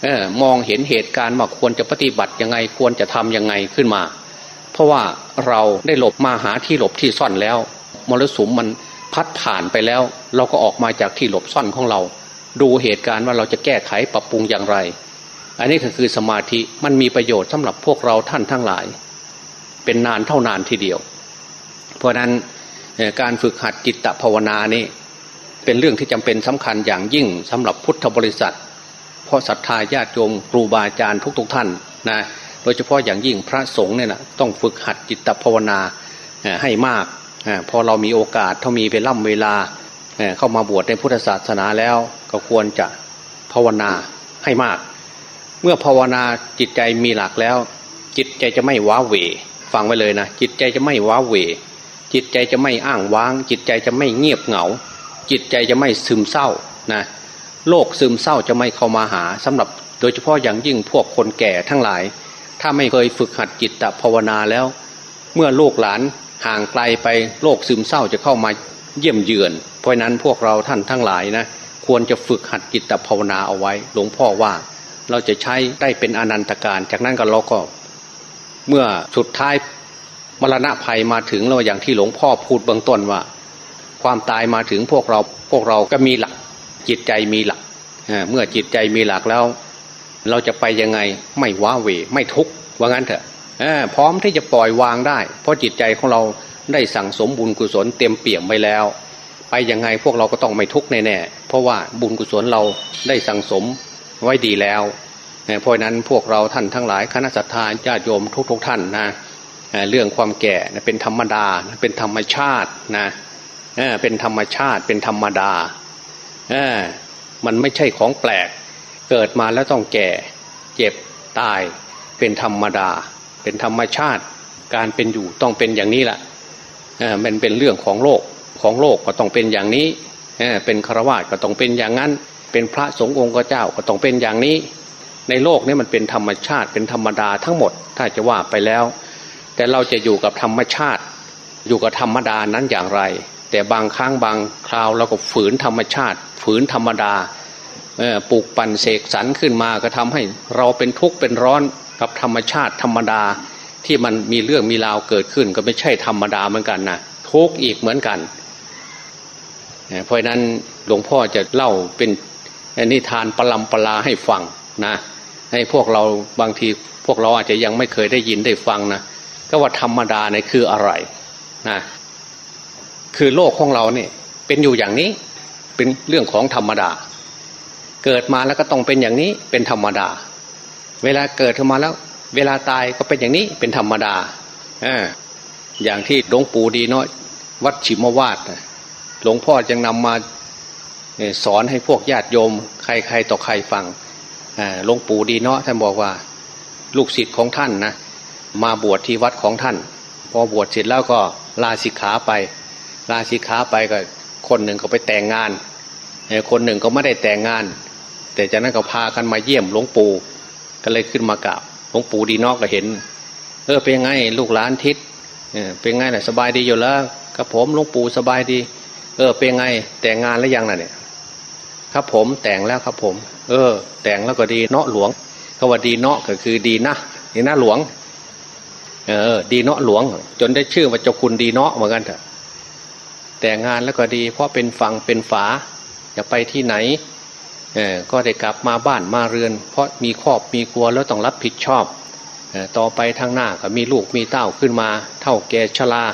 ออมองเห็นเหตุการณ์ว่าควรจะปฏิบัติยังไงควรจะทํำยังไงขึ้นมา เพราะว่าเราได้หลบมาหาที่หลบที่ซ่อนแล้วมรสุมมันพัดผ่านไปแล้ว เราก็ออกมาจากที่หลบซ่อนของเรา ดูเหตุการณ์ว่าเราจะแก้ไขปรับปรุงอย่างไร อันนี้ก็คือสมาธิมันมีประโยชน์สำหรับพวกเราท่านทั้งหลาย เป็นนานเท่านานทีเดียว เพราะนั้นการฝึกหัดจิตตภาวนานี่เป็นเรื่องที่จำเป็นสำคัญอย่างยิ่งสำหรับพุทธบริษัท เพราะศรัทธาญาติโยมครูบาอาจารย์ทุกๆทท่านนะโดยเฉพาะอย่างยิ่งพระสงฆ์เนี่ยนะต้องฝึกหัดจิตตภาวนาให้มากพอเรามีโอกาสถ้ามีเวล่ำเวลาเข้ามาบวชในพุทธศาสนาแล้วก็ควรจะภาวนาให้มาก เมื่อภาวนาจิตใจมีหลักแล้ว จิตใจจะไม่ว้าเหวฟังไว้เลยนะจิตใจจะไม่ว้าเหวจิตใจจะไม่อ้างว้าง จิตใจจะไม่เงียบเหงา จิตใจจะไม่ซึมเศร้านะโรคซึมเศร้าจะไม่เข้ามาหาสำหรับโดยเฉพาะอย่างยิ่งพวกคนแก่ทั้งหลาย ถ้าไม่เคยฝึกหัดจิตตภาวนาแล้ว เมื่อลูกหลานห่างไกลไปโรคซึมเศร้าจะเข้ามาเยี่ยมเยือน เพราะนั้นพวกเราท่านทั้งหลายนะควรจะฝึกหัดจิตภาวนาเอาไว้ หลวงพ่อว่า เราจะใช้ได้เป็นอนันตการ จากนั้นก็เราก็ เมื่อสุดท้ายมรณะภัยมาถึงเราอย่างที่หลวงพ่อพูดเบื้องต้นว่า ความตายมาถึงพวกเราพวกเราก็มีหลัก จิตใจมีหลักเมื่อจิตใจมีหลักแล้ว เราจะไปยังไงไม่ว้าเหวไม่ทุกข์ว่างั้นเถอะพร้อมที่จะปล่อยวางได้ เพราะจิตใจของเราได้สั่งสมบุญกุศลเต็มเปี่ยมไปแล้ว ไปยังไงพวกเราก็ต้องไม่ทุกข์แน่ๆเพราะว่าบุญกุศลเราได้สั่งสม ไว้ดีแล้วเพราะนั้นพวกเราท่านทั้งหลายคณะสัตยาญาติโยมทุกๆทท่านนะเรื่องความแก่เป็นธรรมดาเป็นธรรมชาตินะเป็นธรรมชาติเป็นธรรมดามันไม่ใช่ของแปลก เกิดมาแล้วต้องแก่ เจ็บตายเป็นธรรมดา เป็นธรรมชาติ การเป็นอยู่ต้องเป็นอย่างนี้แหละมันเป็นเรื่องของโลกของโลกก็ต้องเป็นอย่างนี้เป็นฆราวาสก็ต้องเป็นอย่างนั้น เป็นพระสงฆ์องค์เจ้าก็ต้องเป็นอย่างนี้ ในโลกนี้มันเป็นธรรมชาติเป็นธรรมดาทั้งหมดถ้าจะว่าไปแล้ว แต่เราจะอยู่กับธรรมชาติ อยู่กับธรรมดานั้นอย่างไร แต่บางครั้งบางคราวเราก็ฝืนธรรมชาติ ฝืนธรรมดาปลูกปั่นเสกสรรขึ้นมาก็ทำให้เราเป็นทุกข์เป็นร้อนกับธรรมชาติธรรมดาที่มันมีเรื่องมีราวเกิดขึ้น ก็ไม่ใช่ธรรมดาเหมือนกันนะทุกข์อีกเหมือนกันเพราะนั้นหลวงพ่อจะเล่าเป็น นิทานปลำปลาให้ฟังนะให้พวกเราบางทีพวกเราอาจจะยังไม่เคยได้ยินได้ฟังนะก็ว่าธรรมดาเนี่ยคืออะไรนะคือโลกของเราเนี่ยเป็นอยู่อย่างนี้เป็นเรื่องของธรรมดา เกิดมาแล้วก็ต้องเป็นอย่างนี้เป็นธรรมดา เวลาเกิดขึ้นมาแล้ว เวลาตายก็เป็นอย่างนี้เป็นธรรมดาออย่างที่หลวงปู่ดีน้อยวัดฉิมวาดหลวงพ่อจึงนำมา สอนให้พวกญาติโยม ใครๆต่อใครฟังหลวงปู่ดีเนาะท่านบอกว่า ลูกศิษย์ของท่านนะมาบวชที่วัดของท่าน พอบวชเสร็จแล้วก็ลาสิกขาไป ลาสิกขาไปก็คนหนึ่งก็ไปแต่งงาน คนหนึ่งก็ไม่ได้แต่งงาน แต่จากนั้นก็พากันมาเยี่ยมหลวงปู่ก็เลยขึ้นมากราบหลวงปู่ดีนอกก็เห็นเออเป็นไงลูกหลานทิศเป็นไงน่ะสบายดีอยู่แล้วครับผมหลวงปู่สบายดี เออเป็นไงแต่งงานแล้วยังน่ะเนี่ย ครับผมแต่งแล้วครับผม เออ แต่งแล้วก็ดีเนาะหลวงคำว่าดีเนาะก็คือดีนะดีนะหลวง เออ ดีเนาะหลวง จนได้ชื่อว่าเจ้าคุณดีเนาะเหมือนกันเถอะแต่งงานแล้วก็ดี เพราะเป็นฝั่งเป็นฝาจะไปที่ไหนเออก็ได้กลับมาบ้านมาเรือน เพราะมีครอบมีครัวแล้วต้องรับผิดชอบต่อไปทางหน้าก็มีลูกมีเต้าขึ้นมา เท่าแก่ชรา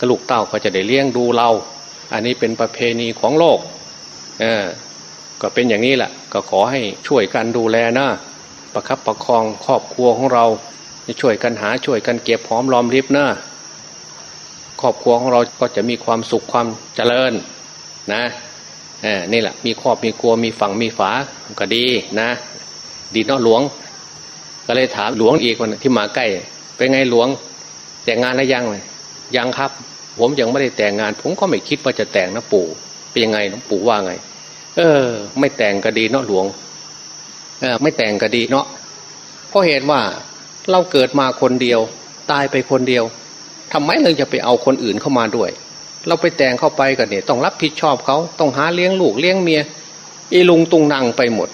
กระลูกเต้าก็จะได้เลี้ยงดูเรา อันนี้เป็นประเพณีของโลกเออ ก็เป็นอย่างนี้แหละก็ขอให้ช่วยกันดูแลนะประคับประคองครอบครัวของเราช่วยกันหาช่วยกันเก็บหอมรอมริบนะครอบครัวของเราก็จะมีความสุขความเจริญนะนี่แหละมีครอบมีครัวมีฝั่งมีฝาก็ดีนะ ดีนาะหลวง ก็เลยถามหลวงอีกคนที่มาใกล้ เป็นไงหลวง แต่งงานแล้วยังเลยยังครับ ผมยังไม่ได้แต่งงาน ผมก็ไม่คิดว่าจะแต่งนะปู่ เป็นยังไงน้องปู่ว่าไง เออ ไม่แต่งก็ดีเนาะหลวง เออ ไม่แต่งก็ดีเนาะเพราะเหตุว่าเราเกิดมาคนเดียว ตายไปคนเดียวทำไมเราจะไปเอาคนอื่นเข้ามาด้วย เราไปแต่งเข้าไปกันเนี่ย ต้องรับผิดชอบเขาต้องหาเลี้ยงลูกเลี้ยงเมียอีลุงตุงนางไปหมด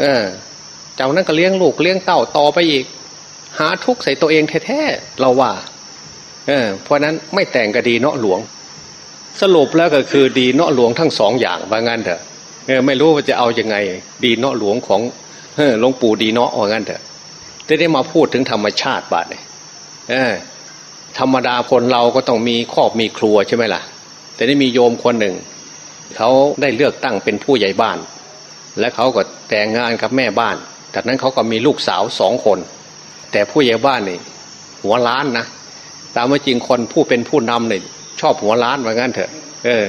เออเจ้านั้นก็เลี้ยงลูกเลี้ยงเต้าต่อไปอีก หาทุกข์ใส่ตัวเองแท้ๆเราว่า เออ เพราะนั้นไม่แต่งก็ดีเนาะหลวง สรุปแล้วก็คือดีเนาะหลวงทั้งสองอย่างว่างั้นเถอะเออไม่รู้ว่าจะเอาอยัางไง ดีเนาะหลวงของหลวงปู่ดีเนาะว่างั้นเถอะได้ได้มาพูดถึงธรรมชาติบาดเนี่ยธรรมดาคนเราก็ต้องมีครอบมีครัวใช่ไหมล่ะ แต่ได้มีโยมคนหนึ่งเขาได้เลือกตั้งเป็นผู้ใหญ่บ้าน และเขาก็แต่งงานกับแม่บ้าน จากนั้นเขาก็มีลูกสาวสองคน แต่ผู้ใหญ่บ้านนี่หัวล้านนะตามว่าจริงคนผู้เป็นผู้นำเนี่ย ชอบหัวล้านว่างั้นเถอะ เออ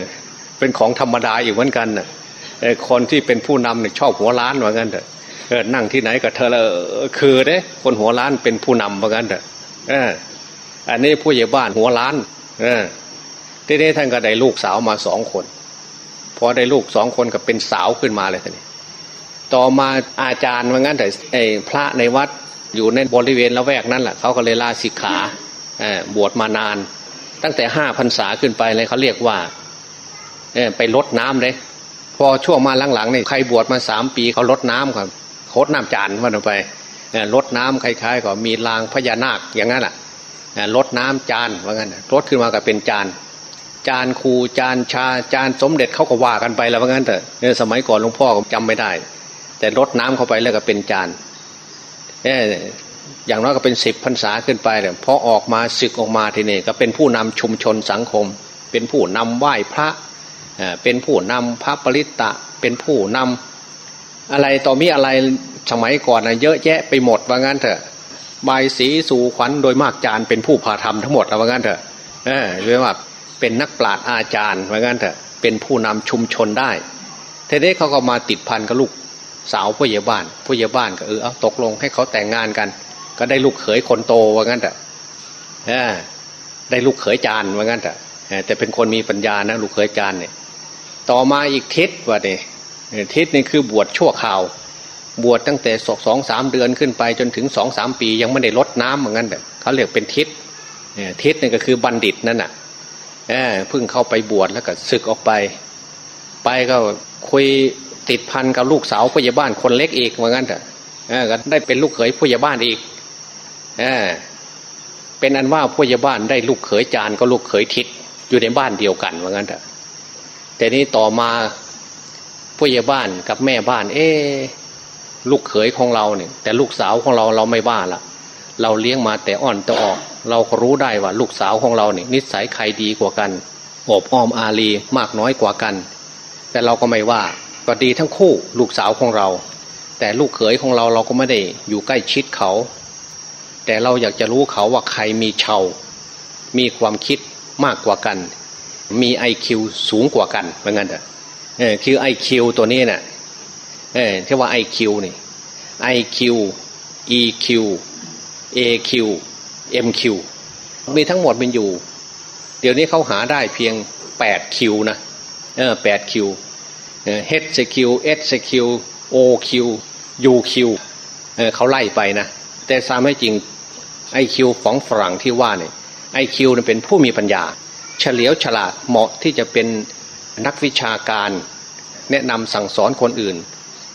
เป็นของธรรมดาอยู่เหมือนกันนะ่ะคนที่เป็นผู้นำเนี่ยชอบหัวล้านว่างั้นเถอะเออนั่งที่ไหนก็เธอละคือเด้คนหัวล้านเป็นผู้นำเหมือนกันเถอะเออ อันนี้ผู้ใหญ่บ้านหัวล้าน เออทีนี้ท่านก็ได้ลูกสาวมาสองคนพอได้ลูกสองคนก็เป็นสาวขึ้นมาเลยทีนี้ต่อมาอาจารย์ว่างั้นแต่ไอ้พระในวัดอยู่ในบริเวณละแวกนั้นแหละเขาก็เลยลาสิกขาบวชมานาน ตั้งแต่ห้าพรรษาขึ้นไปเลยเขาเรียกว่าไปลดน้ำเลย พอช่วงมาหลังๆเนี่ยใครบวชมาสามปีเขาลดน้ำครับโคดน้ำจานวันไปลดน้ำคล้ายๆก็มีรางพญานาคอย่างนั้นแหละลดน้ำจานว่างั้นลดขึ้นมาก็เป็นจาน จานคูจานชาจานสมเด็จเขาก็ว่ากันไปแล้วว่างั้นเถอะสมัยก่อนหลวงพ่อจำไม่ได้ แต่ลดน้ำเข้าไปแล้วก็เป็นจานเอย่างน้อยก็เป็นสิบพรรษาขึ้นไปเนี่ยพอออกมาศึกออกมาทีนี้ก็เป็นผู้นำชุมชนสังคม เป็นผู้นำไหว้พระเป็นผู้นำพระปริตตะเป็นผู้นำอะไรต่อมีอะไรสมัยก่อนนะเยอะแยะไปหมดว่างั้นเถอะบายสีสู่ขวัญโดยมากจานเป็นผู้พาทำทั้งหมดว่างั้นเถอะเออเรียกว่าเป็นนักปราชญ์อาจารย์ว่างั้นเถอะเป็นผู้นำชุมชนได้ทีนี้เขาก็มาติดพันกับลูกสาวผู้ใหญ่บ้านผู้ใหญ่บ้านก็เออเอาตกลงให้เขาแต่งงานกัน ก็ได้ลูกเขยคนโตว่างั้นเถอะได้ลูกเขยจานว่างั้นเถอะแต่เป็นคนมีปัญญานะลูกเขยจานเนี่ย ต่อมาอีกทิศว่าเนี่ยทิศนี่คือบวชชั่วข่าว บวชตั้งแต่สองสามเดือนขึ้นไปจนถึงสองสามปี ยังไม่ได้ลดน้ำเหมือนกันเขาเรียกเป็นทิศทิศนี่ก็คือบัณฑิตนั่นน่ะเพิ่งเข้าไปบวชแล้วก็ศึกออกไป ไปก็คุยติดพันกับลูกสาวผู้ใหญ่บ้านคนเล็กอีกเหมือนกันเถอะก็ได้เป็นลูกเขยผู้ใหญ่บ้านอีก เป็นอันว่าผู้ใหญ่บ้านได้ลูกเขยจานก็ลูกเขยทิศอยู่ในบ้านเดียวกันเหมือนกันเถอะแต่นี้ต่อมาผู้ใหญ่บ้านกับแม่บ้าน เอ๊ลูกเขยของเราเนี่ย แต่ลูกสาวของเราเราไม่บ้าละเราเลี้ยงมาแต่อ่อนแต่ออก เราก็รู้ได้ว่าลูกสาวของเราเนี่ยนิสัยใครดีกว่ากันอบอ้อมอารีมากน้อยกว่ากัน แต่เราก็ไม่ว่าก็ดีทั้งคู่ลูกสาวของเรา แต่ลูกเขยของเราเราก็ไม่ได้อยู่ใกล้ชิดเขา แต่เราอยากจะรู้เขาว่าใครมีเชามีความคิดมากกว่ากัน มีไอคิวสูงกว่ากันเหมือนกันเถอะคือไอคิวตัวนี้เนี่ยเออที่ว่าไอคิวนี่ไอคิวอีคิว AQ MQ มีทั้งหมดเป็นอยู่ เดี๋ยวนี้เขาหาได้เพียงแปดคิวนะเออแปดคิว HQ SQ OQ UQ เออเขาไล่ไปนะ แต่ทราบให้จริง ไอคิวของฝรั่งที่ว่าเนี่ยไอคิวเป็นผู้มีปัญญา เฉลียวฉลาดเหมาะที่จะเป็นนักวิชาการ แนะนำสั่งสอนคนอื่น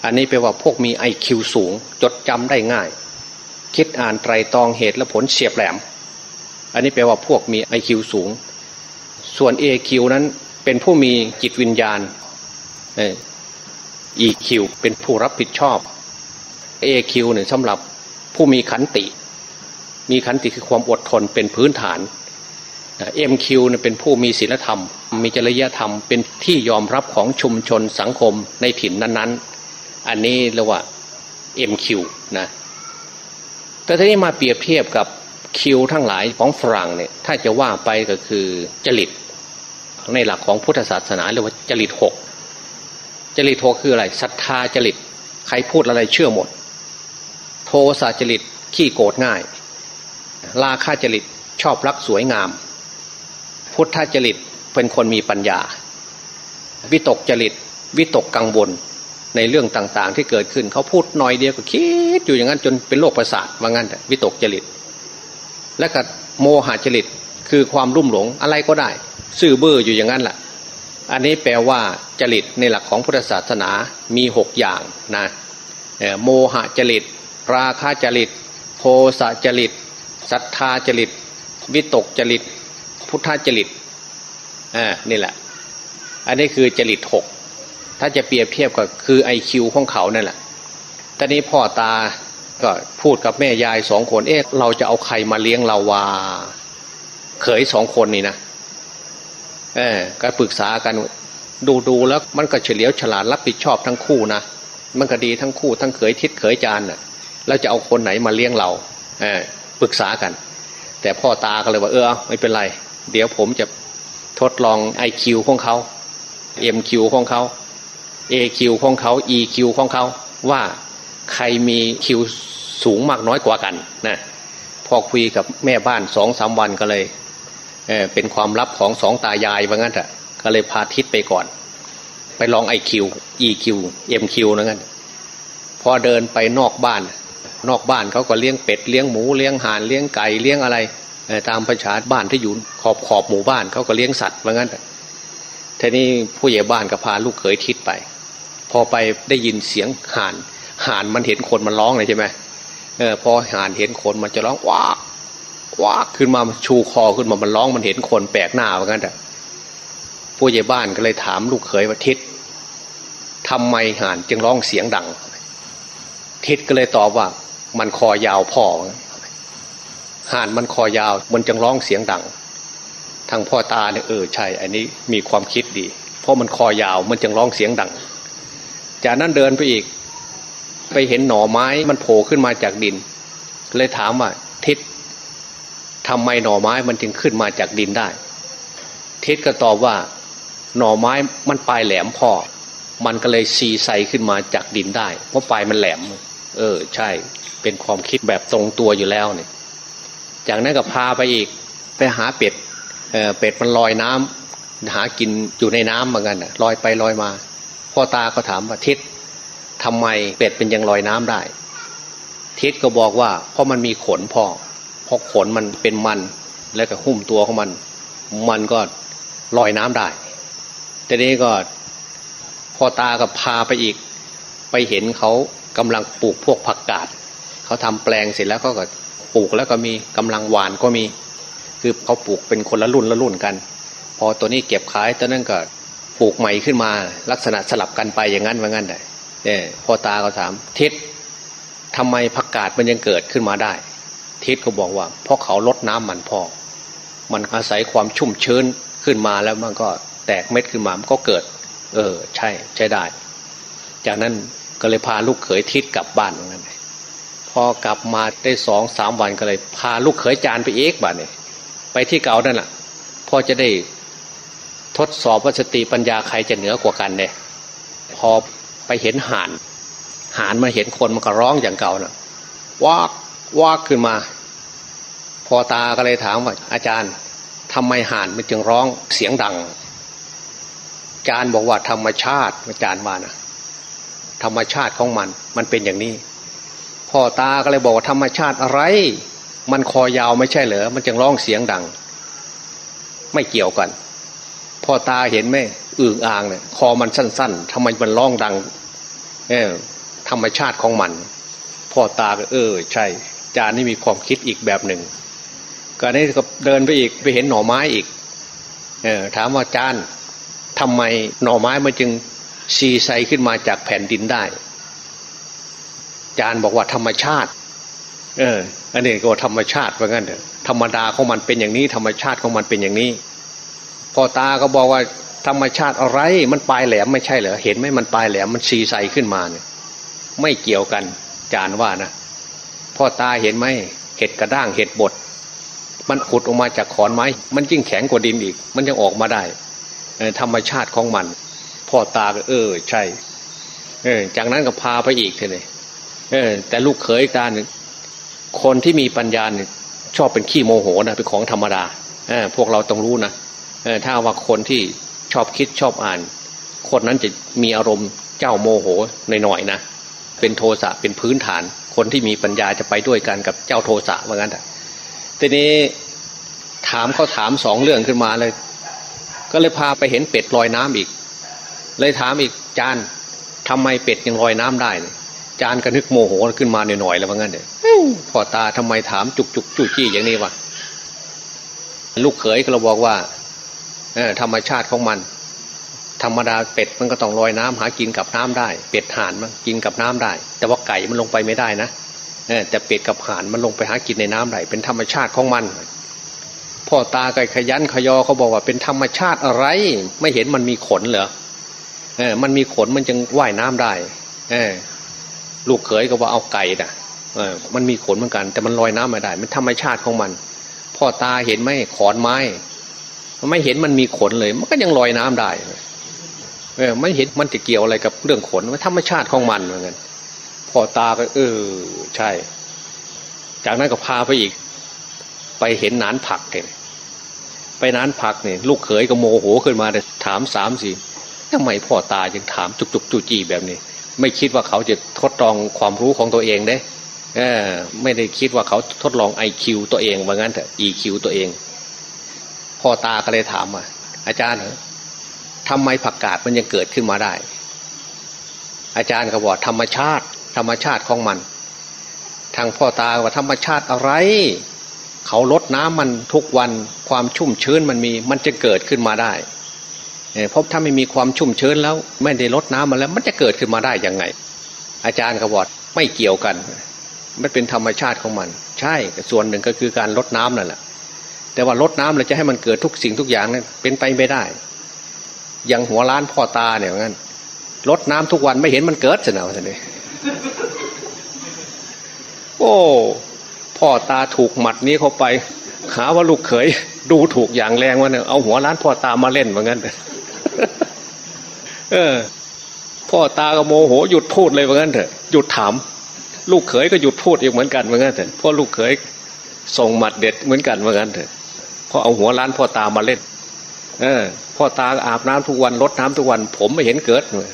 อันนี้แปลว่าพวกมีไอคิวสูง จดจำได้ง่าย คิดอ่านไตรตรองเหตุและผลเฉียบแหลม อันนี้แปลว่าพวกมีไอคิวสูง ส่วน AQ นั้นเป็นผู้มีจิตวิญญาณ EQ เป็นผู้รับผิดชอบ AQ เนี่ยสำหรับผู้มีขันติ มีขันติคือความอดทนเป็นพื้นฐาน MQ เนี่ยเป็นผู้มีศีลธรรม มีจริยธรรม เป็นที่ยอมรับของชุมชนสังคมในถิ่นนั้นๆ อันนี้เรียกว่า MQ นะแต่ทีนี้มาเปรียบเทียบกับคิวทั้งหลายของฝรั่งเนี่ยถ้าจะว่าไปก็คือจริต ในหลักของพุทธศาสนาเรียกว่าจริตหกจริตหกคืออะไรศรัทธาจริต ใครพูดอะไรเชื่อหมด โทสะจริตขี้โกรธง่าย ลาคาจริตชอบรักสวยงาม พุทธจริตเป็นคนมีปัญญา วิตกจริตวิตกกังวลในเรื่องต่างๆ ที่เกิดขึ้นเขาพูดหน่อยเดียวก็คิดอยู่อย่างนั้นจนเป็นโรคประสาทว่างั้นวิตกจริต และก็โมหจริตคือความรุ่มหลงอะไรก็ได้ ซื่อบื่ออยู่อย่างนั้นแหละอันนี้แปลว่าจริตในหลักของพุทธศาสนามีหกอย่างนะโมหจริต ราคะจริต โทสะจริต ศรัทธาจริต วิตกจริต พุทธจริตอ่านี่แหละ อันนี้คือจริตหกถ้าจะเปรียบเทียบก็คือไอคิวของเขานั่นแหละตอนนี้พ่อตาก็พูดกับแม่ยายสองคน เอ๊ะเราจะเอาใครมาเลี้ยงเราวาเขยสองคนนี่นะเออก็ปรึกษากันดูดูแล้วมันก็เฉลียวฉลาดรับผิดชอบทั้งคู่นะมันก็ดีทั้งคู่ทั้งเขยทิศเขยจานน่ะเราจะเอาคนไหนมาเลี้ยงเรา เออ ปรึกษากัน แต่พ่อตาก็เลยว่าเออไม่เป็นไร เดี๋ยวผมจะทดลองไอคิวของเขาเอ็มคิวของเขาเอคิวของเขาอีคิวของเขา ว่าใครมีคิวสูงมากน้อยกว่ากันนะพอคุยกับแม่บ้านสองสามวันก็เลยเป็นความลับของสองตายายว่างั้นอะก็เลยพาทิศไปก่อน ไปลองไอคิวอีคิว MQ นั่นพอเดินไปนอกบ้าน นอกบ้านเขาก็เลี้ยงเป็ดเลี้ยงหมูเลี้ยงห่านเลี้ยงไก่เลี้ยงอะไรตามประสาบ้านที่อยู่ขอบขอบหมู่บ้านเขาก็เลี้ยงสัตว์ว่างั้นทีนี้ผู้ใหญ่บ้านก็พาลูกเขยทิศไป พอไปได้ยินเสียงห่านห่านมันเห็นคนมันร้องเลยใช่ไหมเออพอห่านเห็นคนมันจะร้องว้าว้าขึ้นมาชูคอขึ้นมามันร้องมันเห็นคนแปลกหน้าว่างั้นแต่ผู้ใหญ่บ้านก็เลยถามลูกเขยว่าทิศทำไมห่านจึงร้องเสียงดัง ทิศก็เลยตอบว่า มันคอยาวพ่อห่านมันคอยาว มันจึงร้องเสียงดัง ทางพ่อตาเนี่ยเออใช่ อันนี้มีความคิดดี เพราะมันคอยาวมันจึงร้องเสียงดัง จากนั้นเดินไปอีก ไปเห็นหน่อไม้มันโผล่ขึ้นมาจากดิน เลยถามว่า ทิศทำไมหน่อไม้มันจึงขึ้นมาจากดินได้ ทิศก็ตอบว่า หน่อไม้มันปลายแหลมพ่อ มันก็เลยซีไซขึ้นมาจากดินได้ เพราะปลายมันแหลม เออ ใช่ เป็นความคิดแบบตรงตัวอยู่แล้วเนี่ย จากนั้นก็พาไปอีกไปหาเป็ดเออเป็ดมันลอยน้ำหากินอยู่ในน้ำเหมือนกันลอยไปลอยมา พ่อตาก็ถามว่าทิศทำไมเป็ดเป็นยังลอยน้ำได้ ทิศก็บอกว่า เพราะมันมีขนพอเพราะขนมันเป็นมันแล้วก็หุ้มตัวของมัน มันก็ลอยน้ำได้ทีนี้ก็พ่อตาก็พาไปอีก ไปเห็นเขากำลังปลูกพวกผักกาด เขาทำแปลงเสร็จแล้วก็ก็ปลูกแล้วก็มีกำลังหวานก็มี คือเขาปลูกเป็นคนละรุ่นละรุ่นกัน พอตัวนี้เก็บขายตอนนั้นก็ปลูกใหม่ขึ้นมาลักษณะสลับกันไปอย่างนั้นว่างั้นเลยเนี่ยพ่อตาก็ถามทิศทำไมผักกาดมันยังเกิดขึ้นมาได้ ทิศก็บอกว่าเพราะเขาลดน้ำมันพอ มันอาศัยความชุ่มชื้นขึ้นมาแล้วมันก็แตกเม็ดขึ้นมามันก็เกิด เออ ใช่ใช่ได้ จากนั้นก็เลยพาลูกเขยทิศกลับบ้านเหมือนกัน พอกลับมาได้สองสามวันก็เลย พาลูกเขยจานไปเอกบ้านเนี่ยไปที่เก่านั่นแหละพอจะได้ทดสอบว่าสติปัญญาใครจะเหนือกว่ากันเนี่ยพอไปเห็นห่านห่านมาเห็นคนมันก็ร้องอย่างเก่านะ่ะวากวากขึ้นมา พอตาก็เลยถามว่าอาจารย์ทำไมห่านมันจึงร้องเสียงดังจารย์บอกว่าธรรมชาติอาจารย์ว่านะธรรมชาติของมัน มันเป็นอย่างนี้ พ่อตาก็เลยบอกว่าธรรมชาติอะไร มันคอยาวไม่ใช่เหรอมันจึงร้องเสียงดัง ไม่เกี่ยวกัน พ่อตาเห็นไหมอึ่งอ่างเนี่ยคอมันสั้น ๆทำไมมันร้องดังเออธรรมชาติของมัน พ่อตาก็เออ ใช่ จานนี่มีความคิดอีกแบบหนึ่งก็นี่ก็เดินไปอีกไปเห็นหน่อไม้อีกเออถามว่าจานทำไมหน่อไม้มันจึงซีไซขึ้นมาจากแผ่นดินได้ จานบอกว่าธรรมชาติ เออ อันนี้ก็ธรรมชาติว่างั้นเถอะธรรมดาของมันเป็นอย่างนี้ ธรรมชาติของมันเป็นอย่างนี้ พ่อตาก็บอกว่าธรรมชาติอะไร มันปลายแหลมไม่ใช่เหรอเห็นไหมมันปลายแหลมมันซีไซขึ้นมาเนี่ย ไม่เกี่ยวกันจานว่านะพ่อตาเห็นไหมเห็ดกระด้างเห็ดบดมันขุดออกมาจากขอนไม้มันยิ่งแข็งกว่าดินอีก มันยังออกมาได้ธรรมชาติของมัน พ่อตาก็เออ ใช่ เออ จากนั้นก็พาไปอีกเลย เออ แต่ลูกเขยตาเนี่ยคนที่มีปัญญาเนี่ยชอบเป็นขี้โมโหนะเป็นของธรรมดาเออพวกเราต้องรู้นะถ้าว่าคนที่ชอบคิดชอบอ่าน คนนั้นจะมีอารมณ์เจ้าโมโหหน่อยๆนะเป็นโทสะเป็นพื้นฐาน คนที่มีปัญญาจะไปด้วยกันกับเจ้าโทสะเหมือนกันทีนี้ถามเขาถามสองเรื่องขึ้นมาเลย ก็เลยพาไปเห็นเป็ดลอยน้ำอีก เลยถามอีกจานทำไมเป็ดยังลอยน้ำได้ จานก็นึกโมโหขึ้นมาหน่อยๆแล้วว่างั้นเดี๋ยพ่อตาทำไมถามจุกจุกจุจี้อย่างนี้วะลูกเขยก็เราบอกว่าธรรมชาติของมัน ธรรมดาเป็ดมันก็ต้องลอยน้ำหากินกับน้ำได้ เป็ดห่านมันกินกับน้ำได้ แต่ว่าไก่มันลงไปไม่ได้นะแต่เป็ดกับห่านมันลงไปหากินในน้ำได้เป็นธรรมชาติของมัน พ่อตาไก่ขยันขยอเขาบอกว่าเป็นธรรมชาติอะไร ไม่เห็นมันมีขนเหรอเออมันมีขนมันจึงว่ายน้ำได้ เออ ลูกเขยก็ว่าเอาไก่นะเออมันมีขนเหมือนกัน แต่มันลอยน้ำไม่ได้ มันธรรมชาติของมัน พ่อตาเห็นไหมขอนไม้ไม่เห็นมันมีขนเลย มันก็ยังลอยน้ำได้เออไม่เห็นมันจะเกี่ยวอะไรกับเรื่องขนมันธรรมชาติของมันเหมือนกันพ่อตาก็เออใช่ จากนั้นก็พาไปอีก ไปเห็นนานผักเลยไปนานผักเนี่ยลูกเขยก็โมโหขึ้นมาเลยถามสามสี่ทำไมพ่อตายังถามจุกจุกจูจีแบบนี้ ไม่คิดว่าเขาจะทดลองความรู้ของตัวเองเด้เออไม่ได้คิดว่าเขาทดลองไอคิวตัวเองว่างั้นเถอะ EQ ตัวเอง พ่อตาก็เลยถามว่าอาจารย์ทำไมผักกาดมันยังเกิดขึ้นมาได้ อาจารย์ก็บอกธรรมชาติ ธรรมชาติของมัน ทางพ่อตาว่าธรรมชาติอะไร เขาลดน้ำมันทุกวันความชุ่มชื้นมันมี มันจะเกิดขึ้นมาได้ เพราะถ้าไม่มีความชุ่มชื้นแล้ว ไม่ได้ลดน้ำมาแล้ว มันจะเกิดขึ้นมาได้ยังไง อาจารย์กบอกไม่เกี่ยวกันมันเป็นธรรมชาติของมัน ใช่ส่วนหนึ่งก็คือการลดน้ำนั่นแหละแต่ว่าลดน้ำเราจะให้มันเกิดทุกสิ่งทุกอย่างนั้นเป็นไปไม่ได้ อย่างหัวล้านพ่อตาเนี่ยงั้นลดน้ำทุกวันไม่เห็นมันเกิดสินะท่านนี่โอ้พ่อตาถูกหมัดนี้เข้าไปหาว่าลูกเขย ดูถูกอย่างแรงว่าเนี่ยเอาหัวล้านพ่อตามาเล่นเหมือนกัน เออ พ่อตาก็โมโหหยุดพูดเลยเหมือนกันเถอะหยุดถาม ลูกเขยก็หยุดพูดอีกเหมือนกันเหมือนกันเถอะพ่อลูกเขยส่งหมัดเด็ดเหมือนกันเหมือนกันเถอะพอเอาหัวล้านพ่อตามาเล่น เออ พ่อตาอาบน้ำทุกวันลดน้ำทุกวัน ผมไม่เห็นเกิดเลย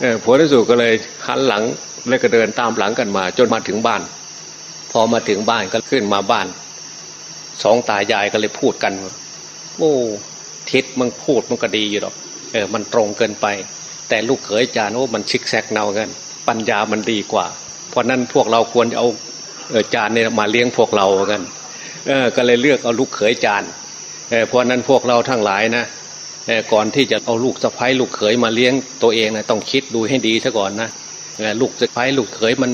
เออผัวที่สุดก็เลยหันหลังเลยก็เดินตามหลังกันมา จนมาถึงบ้าน พอมาถึงบ้านก็ขึ้นมาบ้านสองตายายก็เลยพูดกัน โอ้ ทิศมึงพูดมันก็ดีอยู่หรอกเออมันตรงเกินไป แต่ลูกเขยจานโอ้มันชิกแซกเนากันปัญญามันดีกว่า เพราะนั้นพวกเราควรเอาจานเนี่ยมาเลี้ยงพวกเรากันเออก็เลยเลือกเอาลูกเขยจานเออเพราะนั้นพวกเราทั้งหลายนะเออก่อนที่จะเอาลูกสะพ้ายลูกเขยมาเลี้ยงตัวเองนะต้องคิดดูให้ดีซะก่อนนะเออลูกสะพ้ายลูกเขยมัน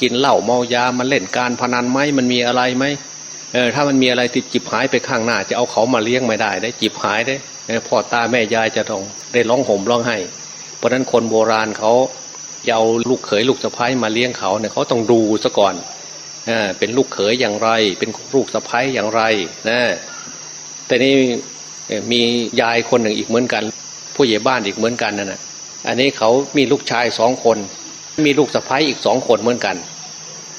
กินเหล้าเมายามันเล่นการพนันไหมมันมีอะไรไหม เออถ้ามันมีอะไรที่จิบหายไปข้างหน้า จะเอาเขามาเลี้ยงไม่ได้ ได้จิบหายได้พ่อตาแม่ยายจะต้องได้ร้องห่มร้องไห้ เพราะนั้นคนโบราณเขาจะเอาลูกเขยลูกสะพ้ายมาเลี้ยงเขาเนี่ยเขาต้องดูซะก่อนเป็นลูกเขยอย่างไร เป็นลูกสะพ้ายอย่างไรนะแต่นี่มียายคนหนึ่งอีกเหมือนกัน ผู้ใหญ่บ้านอีกเหมือนกันนะนะอันนี้เขามีลูกชายสองคน มีลูกสะพ้ายอีกสองคนเหมือนกัน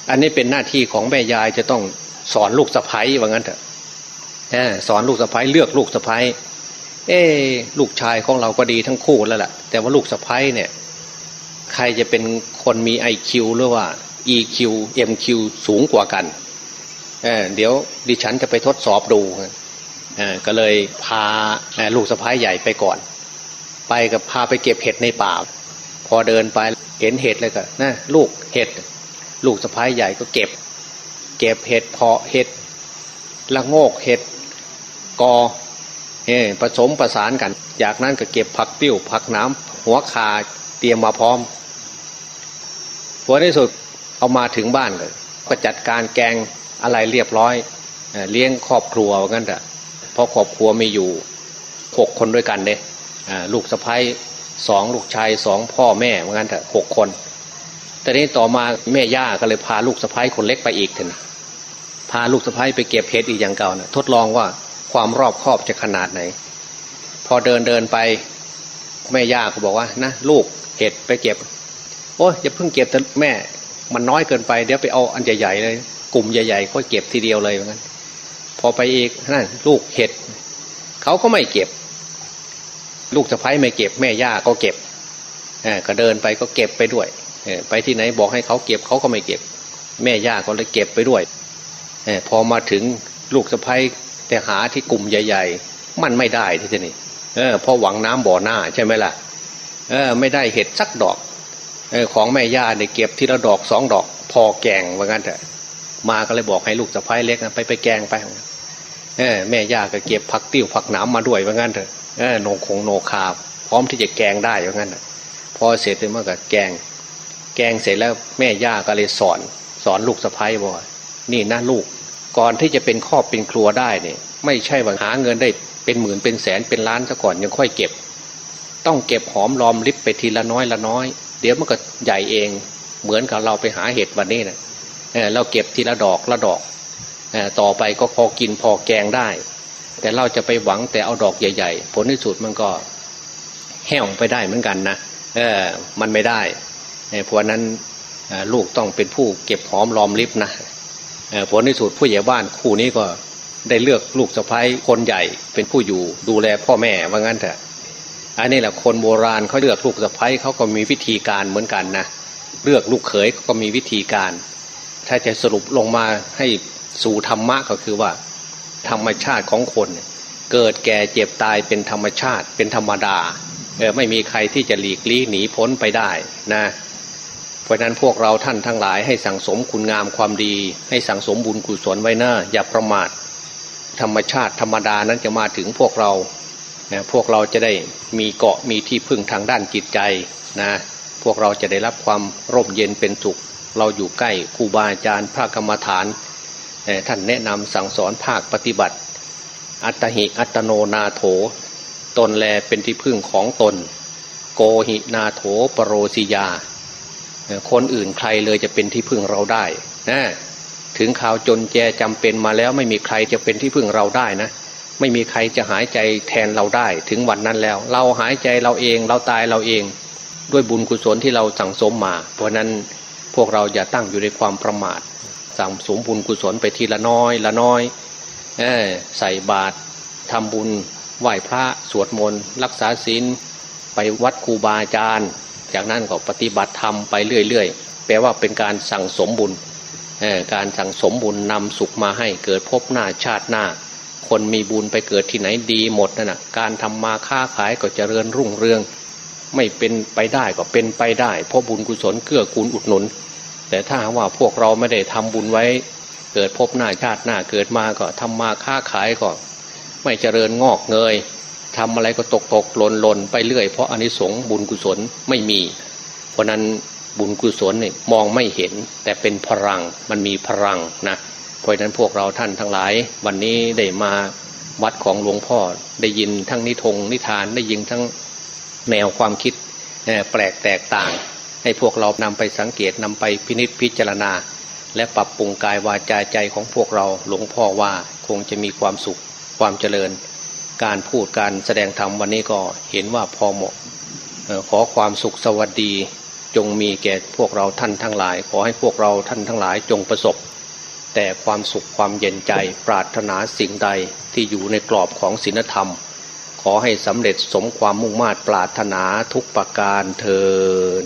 อันนี้เป็นหน้าที่ของแม่ยายจะต้อง สอนลูกสะพ้ายว่างั้นเถอะสอนลูกสะพ้ายเลือกลูกสะพ้ายเอ้ลูกชายของเราก็ดีทั้งคู่แล้วแหละแต่ว่าลูกสะพ้ยเนี่ย ใครจะเป็นคนมีไอคิวหรือว่า EQ MQ สูงกว่ากันเเดี๋ยวดิฉันจะไปทดสอบดูก็เลยพาลูกสะพ้ายใหญ่ไปก่อน ไปกับพาไปเก็บเห็ดในป่าพอเดินไปเห็นเห็ดเลยก็นะลูกเห็ด ลูกสะพ้ายใหญ่ก็เก็บ เก็บเห็ดเพาะเห็ดละโงกเห็ดกอเอผสมประสานกัน จากนั้นก็เก็บผักติ้วผักน้ำหัวคาเตรียมมาพร้อมพอในสุดเอามาถึงบ้านเลยก็จัดการแกงอะไรเรียบร้อยเลี้ยงครอบครัวว่างั้นแต่เพราะครอบครัวมีอยู่หกคนด้วยกันเด้ลูกสะพ้ายสองลูกชายสองพ่อแม่ว่างั้นแต่หกคน แต่นี้ต่อมาแม่ย่าก็เลยพาลูกสะพ้ายคนเล็กไปอีกเถึงพาลูกสะพ้ายไปเก็บเห็ดอีกอย่างเก่านะทดลองว่าความรอบครอบจะขนาดไหน พอเดินเดินไปแม่ย่าก็บอกว่านะลูกเห็ดไปเก็บ โอ้ยอย่าเพิ่งเก็บแต่แม่ มันน้อยเกินไปเดี๋ยวไปเอาอันใหญ่ๆเลย กลุ่มใหญ่ๆก็เก็บทีเดียวเลยเหมือนกันพอไปอีกนั่นลูกเห็ดเขาก็ไม่เก็บ ลูกสะพ้ายไม่เก็บแม่ย่าก็เก็บก็เดินไปก็เก็บไปด้วย ไปที่ไหนบอกให้เขาเก็บเขาก็ไม่เก็บ แม่ย่าก็เลยเก็บไปด้วยพอมาถึงลูกสะพ้ายแต่หาที่กลุ่มใหญ่ ๆ มันไม่ได้ที่นี่เออพอหวังน้ำบ่อหน้าใช่ไหมล่ะเออไม่ได้เห็ดสักดอกออของแม่ย่าเนี่ยเก็บทีละดอกสองดอก พอแกงว่างั้นเถอะมาก็เลยบอกให้ลูกสะพ้ายเล็กนะไปไปแกงไปเออแม่ย่าก็เก็บผักติ้วผักหนามมาด้วยว่างั้นเถอะเออโนคงโนคาพร้อมที่จะแกงได้ว่างั้นพอเสร็จแล้วมันก็แกง แกงเสร็จแล้วแม่ย่าก็เลยสอน สอนลูกสะพ้ายบอกนี่นะลูก ก่อนที่จะเป็นครอบเป็นครัวได้เนี่ย ไม่ใช่ว่าหาเงินได้เป็นหมื่นเป็นแสนเป็นล้านซะก่อนยังค่อยเก็บ ต้องเก็บหอมรอมริบไปทีละน้อยละน้อย เดี๋ยวมันก็ใหญ่เอง เหมือนกับเราไปหาเห็ดวันนี้นะเเราเก็บทีละดอกละดอกต่อไปก็พอกินพอแกงได้ แต่เราจะไปหวังแต่เอาดอกใหญ่ ๆ ผลที่สุดมันก็แห้งไปได้เหมือนกันนะเออมันไม่ได้ เพราะนั้นลูกต้องเป็นผู้เก็บหอมรอมริบนะผลที่สุดผู้ใหญ่บ้านคู่นี้ก็ได้เลือกลูกสะพ้ายคนใหญ่เป็นผู้อยู่ดูแลพ่อแม่ว่างั้นเถอะอันนี้แหละคนโบราณเขาเลือกลูกสะพ้ายเขาก็มีวิธีการเหมือนกันนะเลือกลูกเขยเขาก็มีวิธีการ ถ้าจะสรุปลงมาให้สู่ธรรมะก็คือว่า ธรรมชาติของคน เกิดแก่เจ็บตายเป็นธรรมชาติเป็นธรรมดาเออไม่มีใครที่จะหลีกลี่หนีพ้นไปได้นะ ราะนั้นพวกเราท่านทั้งหลายให้สั่งสมคุณงามความดี ให้สั่งสมบุญกุศลไว้หน้า อย่าประมาท ธรรมชาติธรรมดานั้นจะมาถึงพวกเรานะพวกเราจะได้มีเกาะมีที่พึ่งทางด้านจิตใจนะพวกเราจะได้รับความร่มเย็นเป็นสุข เราอยู่ใกล้ครูบาอาจารย์พระกรรมฐาน ท่านแนะนำสั่งสอนภาคปฏิบัติ อัตหิอัตโนนาโถ ตนแลเป็นที่พึ่งของตน โกหินาโถปรโรสิยา คนอื่นใครเลยจะเป็นที่พึ่งเราได้นะถึงข่าวจนแจจำเป็นมาแล้วไม่มีใครจะเป็นที่พึ่งเราได้นะ ไม่มีใครจะหายใจแทนเราได้ ถึงวันนั้นแล้ว เราหายใจเราเองเราตายเราเอง ด้วยบุญกุศลที่เราสั่งสมมา เพราะนั้นพวกเราอย่าตั้งอยู่ในความประมาท สั่งสมบุญกุศลไปทีละน้อยละน้อยอใส่บาตรทำบุญไหว้พระสวดมนต์รักษาศีลไปวัดครูบาอาจารย์ จากนั้นก็ปฏิบัติ ธรรมไปเรื่อยๆ แปลว่าเป็นการสั่งสมบุญ การสั่งสมบุญนำสุขมาให้เกิดพบหน้าชาติหน้า คนมีบุญไปเกิดที่ไหนดีหมดนั่นนะการทำมาค้าขายก็เจริญรุ่งเรือง ไม่เป็นไปได้ก็เป็นไปได้ เพราะบุญกุศลเกื้อกูลอุดหนุน แต่ถ้าว่าพวกเราไม่ได้ทำบุญไว้ เกิดพบหน้าชาติหน้าเกิดมาก็ทำมาค้าขายก็ ไม่เจริญงอกเงยทำอะไรก็ตกตกหล่นหล่นไปเรื่อยเพราะอนิสงส์บุญกุศลไม่มี เพราะนั้นบุญกุศลเนี่ยมองไม่เห็น แต่เป็นพลังมันมีพลังนะเพราะนั้นพวกเราท่านทั้งหลาย วันนี้ได้มาวัดของหลวงพ่อได้ยินทั้งนิทงนิทานได้ยินทั้งแนวความคิดแปลกแตกต่าง ให้พวกเรานำไปสังเกตนำไปพินิษพิจารณา และปรับปรุงกายวาจาใจของพวกเราหลวงพ่อว่าคงจะมีความสุขความเจริญ การพูดการแสดงธรรมวันนี้ก็เห็นว่าพอเหมาะขอความสุขสวัสดี จงมีแก่พวกเราท่านทั้งหลาย ขอให้พวกเราท่านทั้งหลายจงประสบ แต่ความสุขความเย็นใจปรารถนาสิ่งใดที่อยู่ในกรอบของศีลธรรม ขอให้สำเร็จสมความมุ่งมา่ปรารถนาทุกประการเทิน